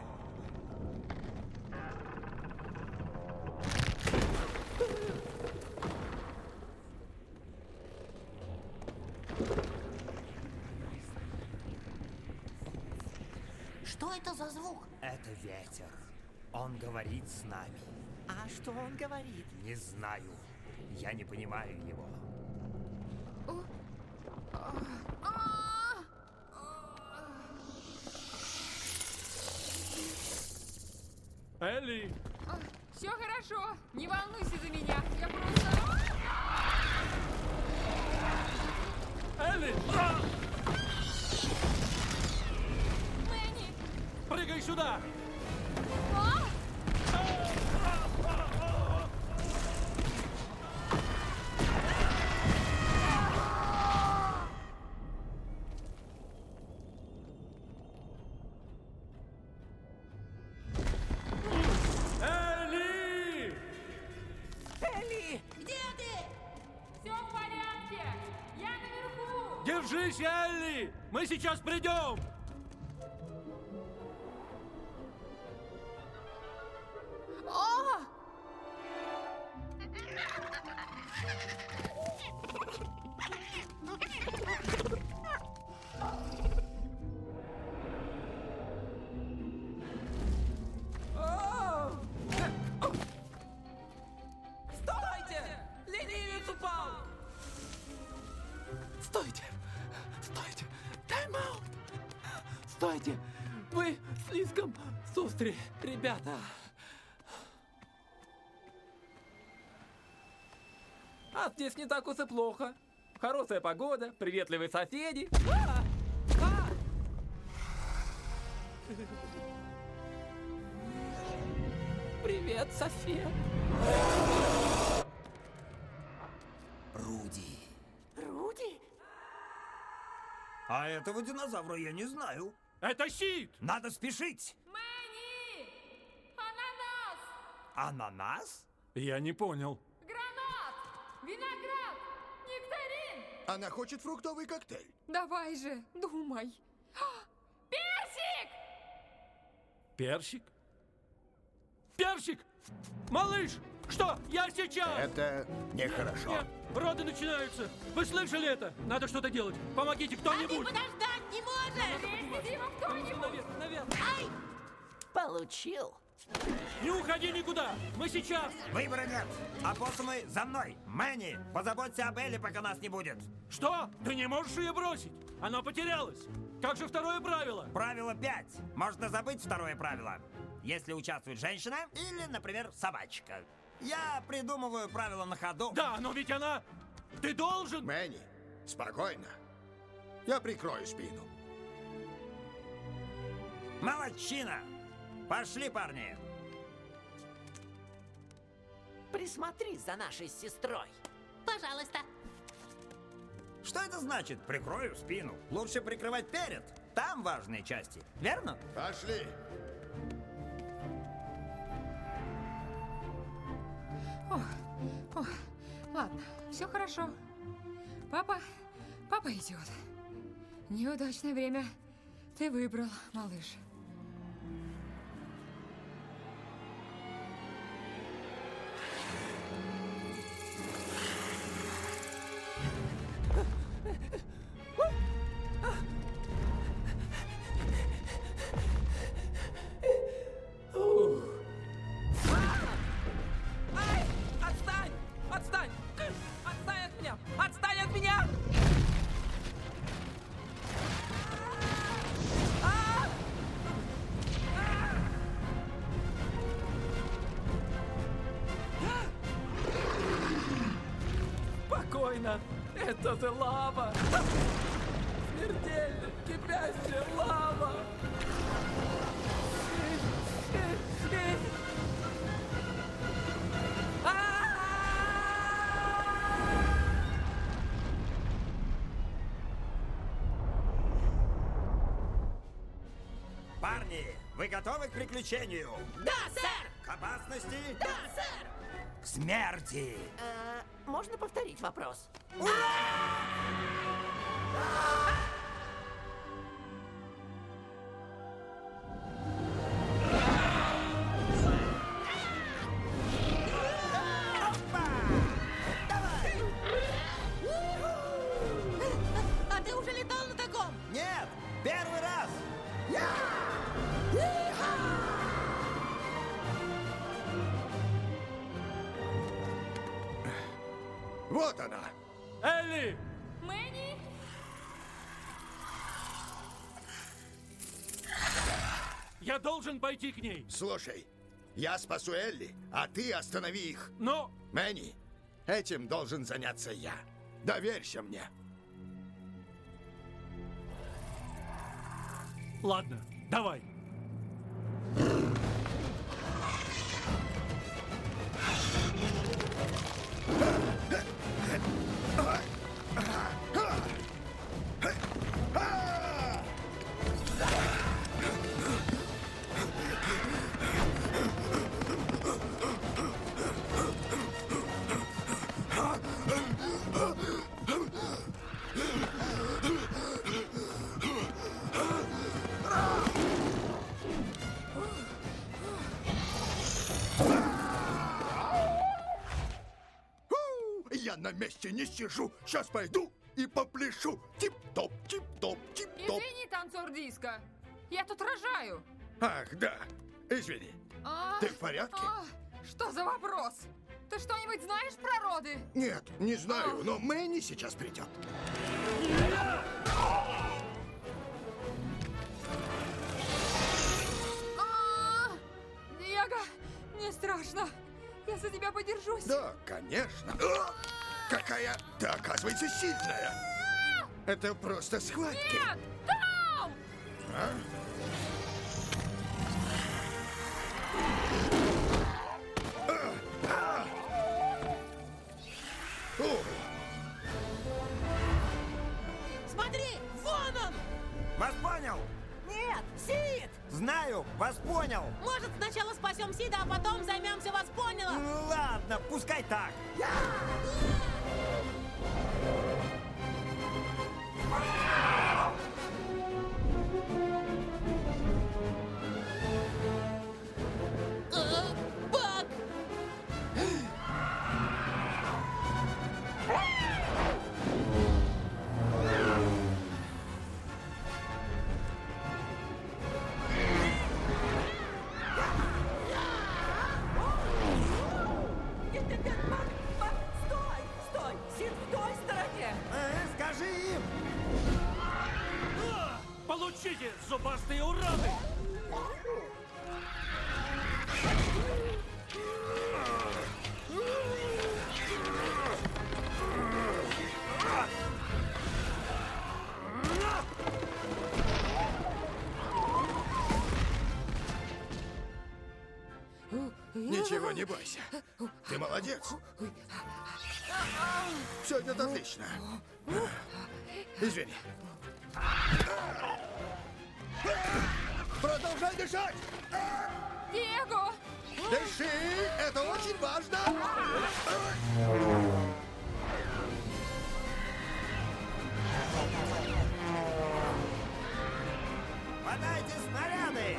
Что это за звук? Это ветер. Он говорит с нами. А что он говорит? Не знаю. Я не понимаю его. Элли! Все хорошо, не волнуйся сейчас придем! Не так уж и плохо. Хорошая погода, приветливые соседи. А! А! Привет, сосед. Руди. Руди? А этого динозавра я не знаю. Это Сид! Надо спешить. Мэнни! Ананас! Ананас? Я не понял. Она хочет фруктовый коктейль. Давай же, думай. А, Персик! Персик? Персик! Малыш! Что? Я сейчас! Это нехорошо. Нет, роды начинаются! Вы слышали это? Надо что-то делать! Помогите кто-нибудь! Подождать не можешь! Дима, кто-нибудь! Ай! Получил. Не уходи никуда! Мы сейчас! Выбора нет. Опоссумы за мной. Мэнни, позаботься об Элли, пока нас не будет. Что? Ты не можешь ее бросить! Она потерялась! Как же второе правило? Правило 5. Можно забыть второе правило. Если участвует женщина или, например, собачка. Я придумываю правила на ходу. Да, но ведь она... Ты должен... Мэнни, спокойно. Я прикрою спину. Молодчина! Пошли, парни! Присмотри за нашей сестрой. Пожалуйста. Что это значит? Прикрою спину. Лучше прикрывать перед. Там важные части. Верно? Пошли. Ох, ох, ладно, все хорошо. Папа, папа идет. Неудачное время ты выбрал, малыш. Это лава! Смертельно кипящая лава! Парни, вы готовы к приключению? Да, сэр! К опасности? Да, сэр! К смерти! Э, можно повторить вопрос? А Я должен пойти к ней. Слушай, я спасу Элли, а ты останови их. Но... Мэнни, этим должен заняться я. Доверься мне. Ладно, давай. Месте не сижу. Сейчас пойду и попляшу. Тип-топ, тип-топ, тип-топ. Извини, танцор диска. Я тут рожаю. Ах, да. Извини. А, Ты в порядке? а, что за вопрос? Ты что-нибудь знаешь про роды? Нет, не знаю, но Мэнни сейчас придет. А, Диего, мне страшно. Я за тебя подержусь. Да, конечно. А, Какая ты, оказывается, сильная. Это просто схватки. Нет, там! А? О, Смотри, вон он! Вас понял? Нет, Сид! Знаю, Вас понял. Может, сначала спасем Сида, а потом займемся вас, поняла? Ну, ладно, пускай так. Э, Ты молодец. Все идет отлично. Извини. Продолжай дышать! Диего! Дыши! Это очень важно! Подайте снаряды.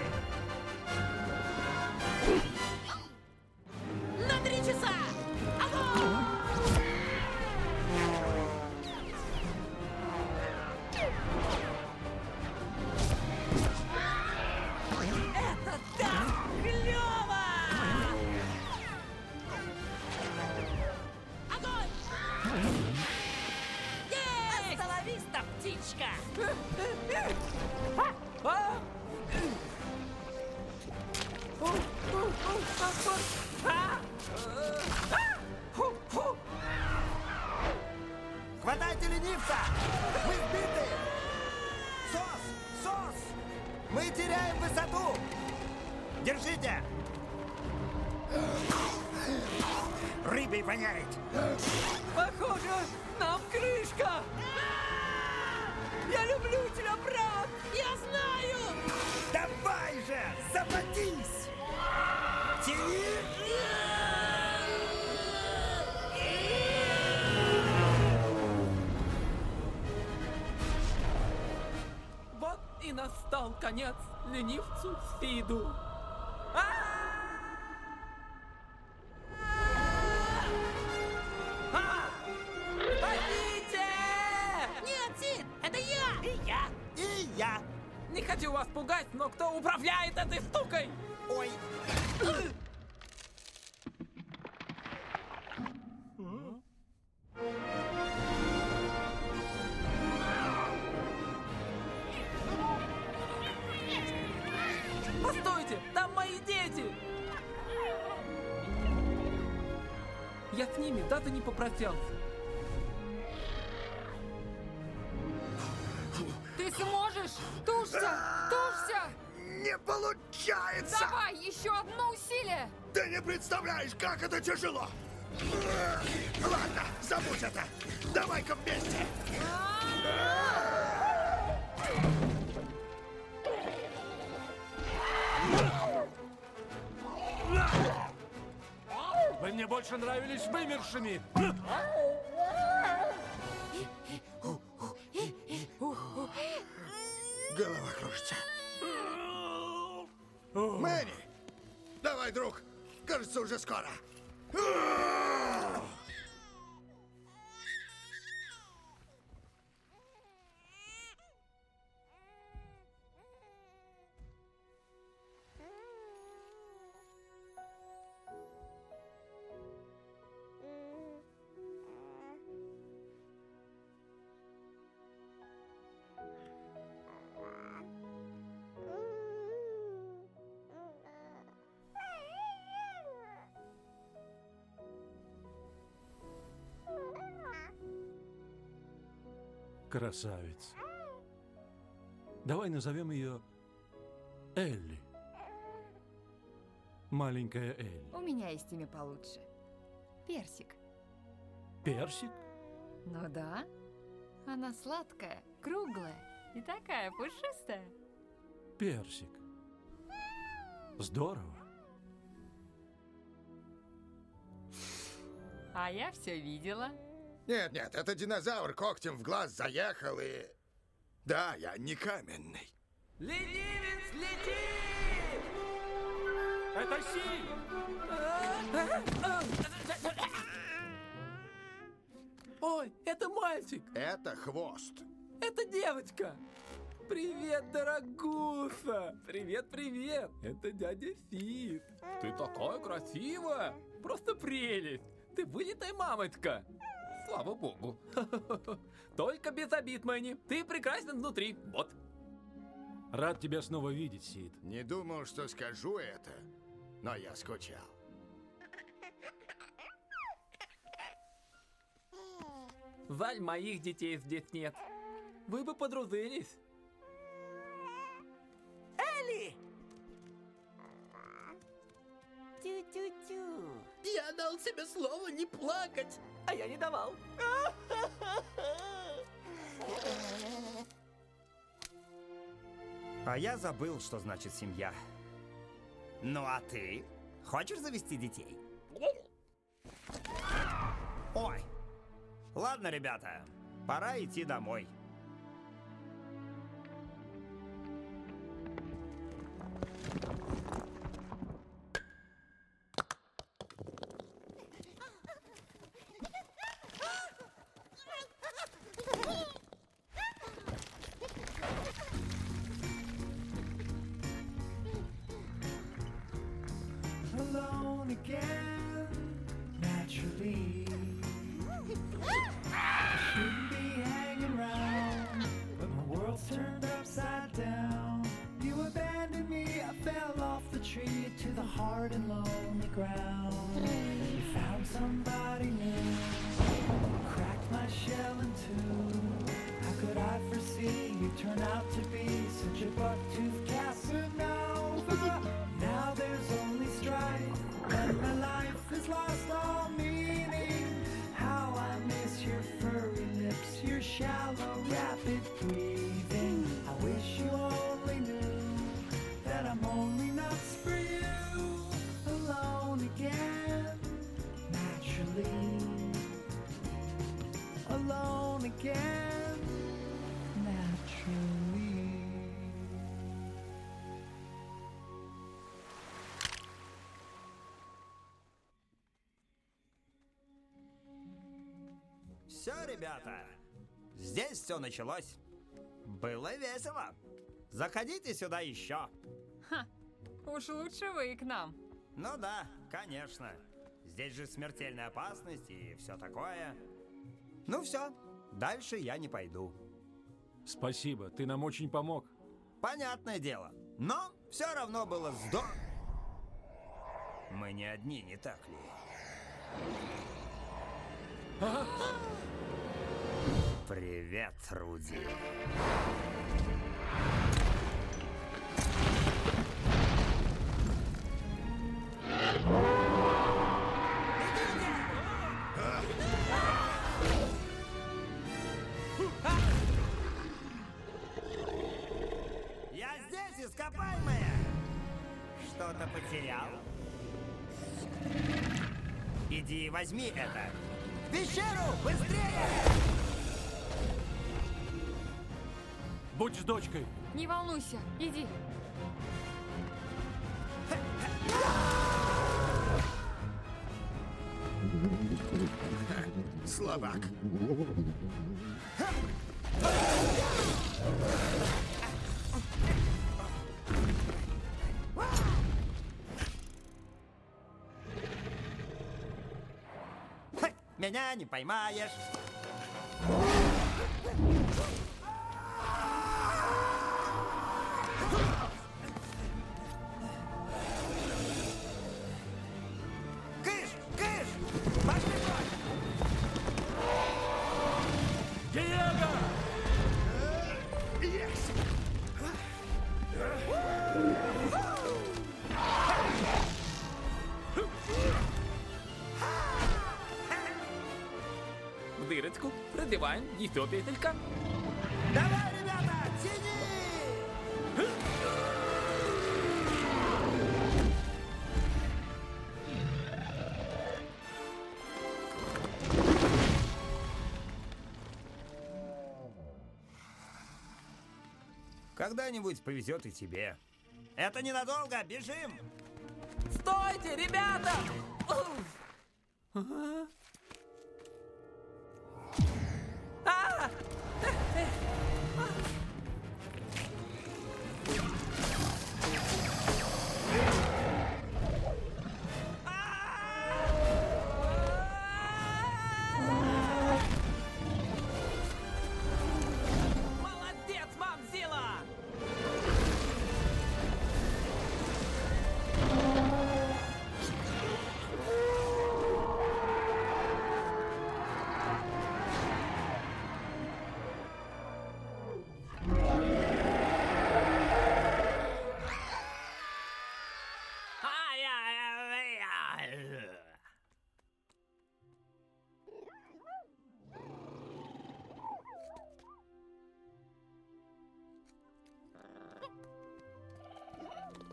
Воняет! Похоже, нам крышка! Я люблю тебя, брат! Я знаю! Давай же! Заводись! Тяни! Вот и настал конец ленивцу Сиду. Управляет этой штукой? Ой! Кажется, Красавица. Давай назовем ее Элли. Маленькая Элли. У меня есть имя получше. Персик. Персик? Ну да. Она сладкая, круглая и такая пушистая. Персик. Здорово. А я все видела. Нет, нет, это динозавр когтем в глаз заехал и... Да, я не каменный. Ленивец, лети! Это Си! Ой, это мальчик! Это хвост. Это девочка! Привет, дорогуша! Привет, привет! Это дядя Сид! Ты такая красивая! Просто прелесть! Ты вылитая мамочка! Слава богу! [laughs] Только без обид, Мэнни! Ты прекрасен внутри! Вот! Рад тебя снова видеть, Сид. Не думал, что скажу это, но я скучал. Жаль, моих детей здесь нет. Вы бы подружились. Элли! Тю-тю-тю. Я дал себе слово не плакать, а я не давал. А я забыл, что значит семья. Ну а ты? Хочешь завести детей? Ой! Ладно, ребята, пора идти домой. Здесь все началось. Было весело. Заходите сюда еще. Ха, уж лучше вы к нам. Ну да, конечно. Здесь же смертельная опасность и все такое. Ну все, дальше я не пойду. Спасибо, ты нам очень помог. Понятное дело. Но все равно было здорово. Мы не одни, не так ли? Привет, Руди. Я здесь, ископаемая! Что-то потерял? Иди возьми это. Пещеру! Быстрее! Будь с дочкой. Не волнуйся, иди. Слабак. Меня не поймаешь. еще петелька. Давай, ребята, тяни! Когда-нибудь повезет и тебе. Это ненадолго, бежим! Стойте, ребята!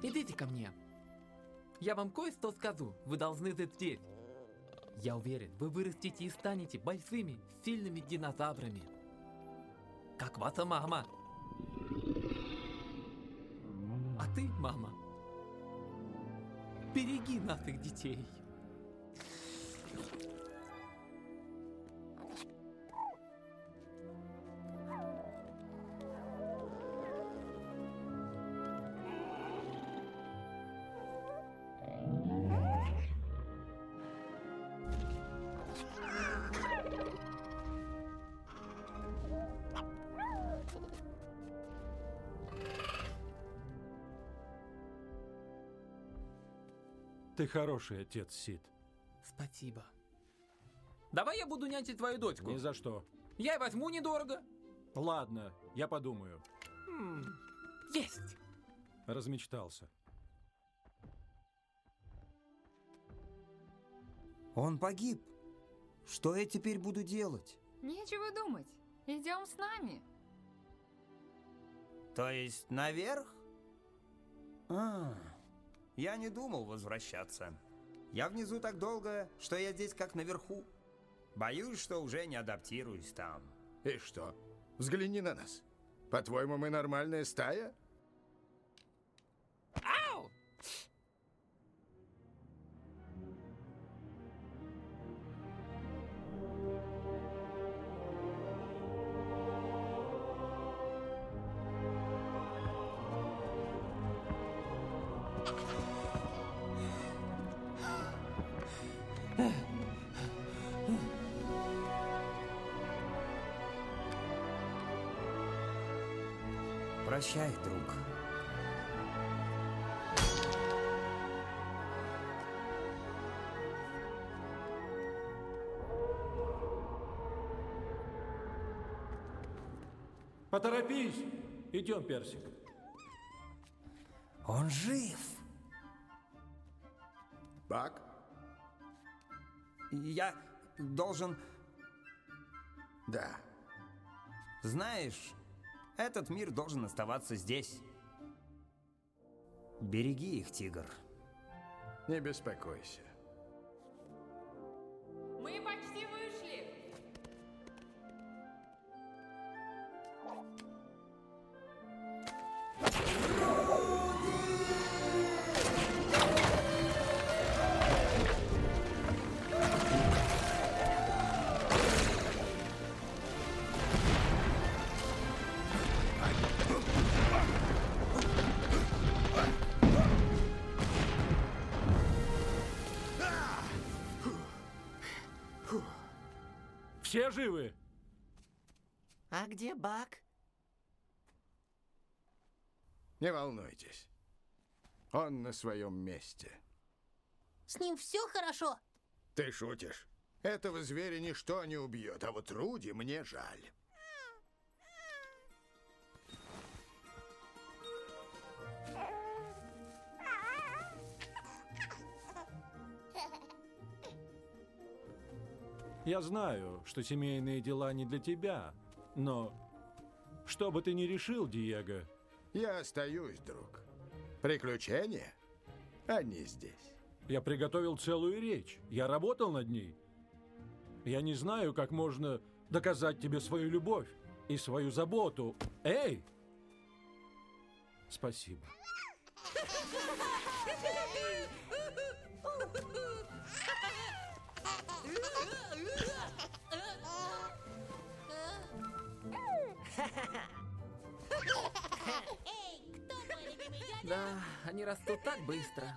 Идите ко мне. Я вам кое-что скажу. Вы должны зацепить. Я уверен, вы вырастете и станете большими, сильными динозаврами. Как ваша мама. А ты, мама, береги наших детей. Хороший отец, Сид. Спасибо. Давай я буду нянчить твою дочку. Ни за что. Я и возьму недорого. Ладно, я подумаю. М, Есть. Размечтался. Он погиб. Что я теперь буду делать? Нечего думать. Идем с нами. То есть наверх? А, я не думал возвращаться. Я внизу так долго, что я здесь как наверху. Боюсь, что уже не адаптируюсь там. И что? Взгляни на нас. По-твоему, мы нормальная стая? Поторопись! Идем, Персик. Он жив. Бак? Я должен... Да. Знаешь, этот мир должен оставаться здесь. Береги их, тигр. Не беспокойся. Все живы? А где Бак? Не волнуйтесь. Он на своем месте. С ним все хорошо? Ты шутишь? Этого зверя ничто не убьет, а вот Руди мне жаль. Я знаю, что семейные дела не для тебя, но что бы ты ни решил, Диего, Я остаюсь, друг. Приключения? Они здесь. я приготовил целую речь. Я работал над ней. Я не знаю, как можно доказать тебе свою любовь и свою заботу. Эй! Спасибо. [laughs] Да, они растут так быстро.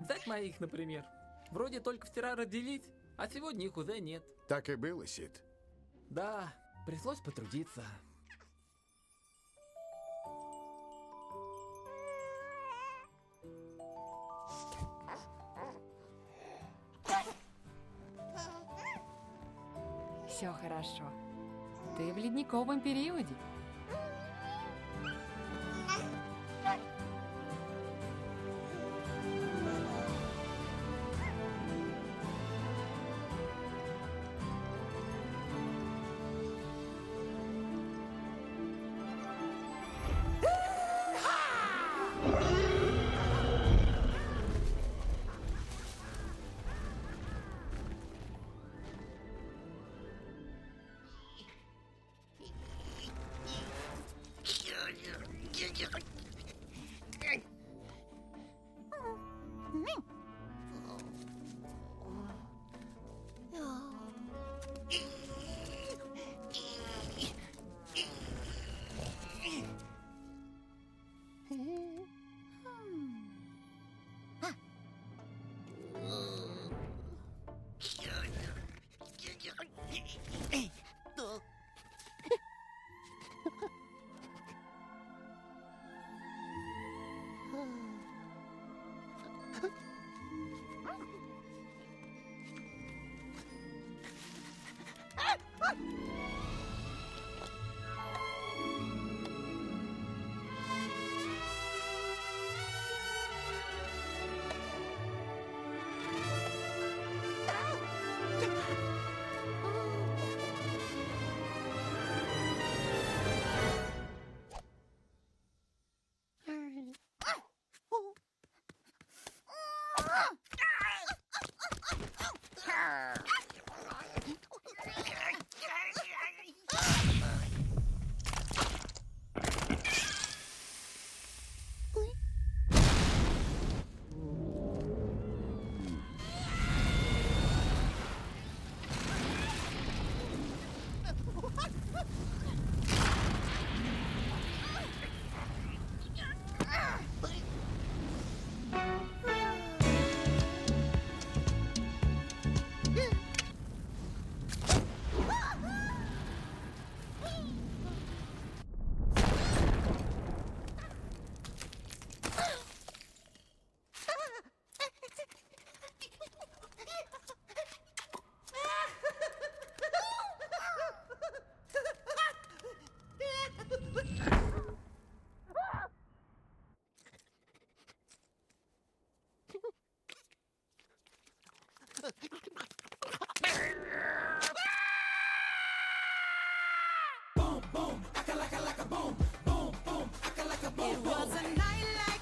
Взять моих, например. Вроде только вчера родились, а сегодня их уже нет. Так и было, Сид. Да, пришлось потрудиться. Все хорошо. Ты в ледниковом периоде. Bom, bom, acalaca, laca, bom, bom, bom, acalaca, boom, bom. It was a night like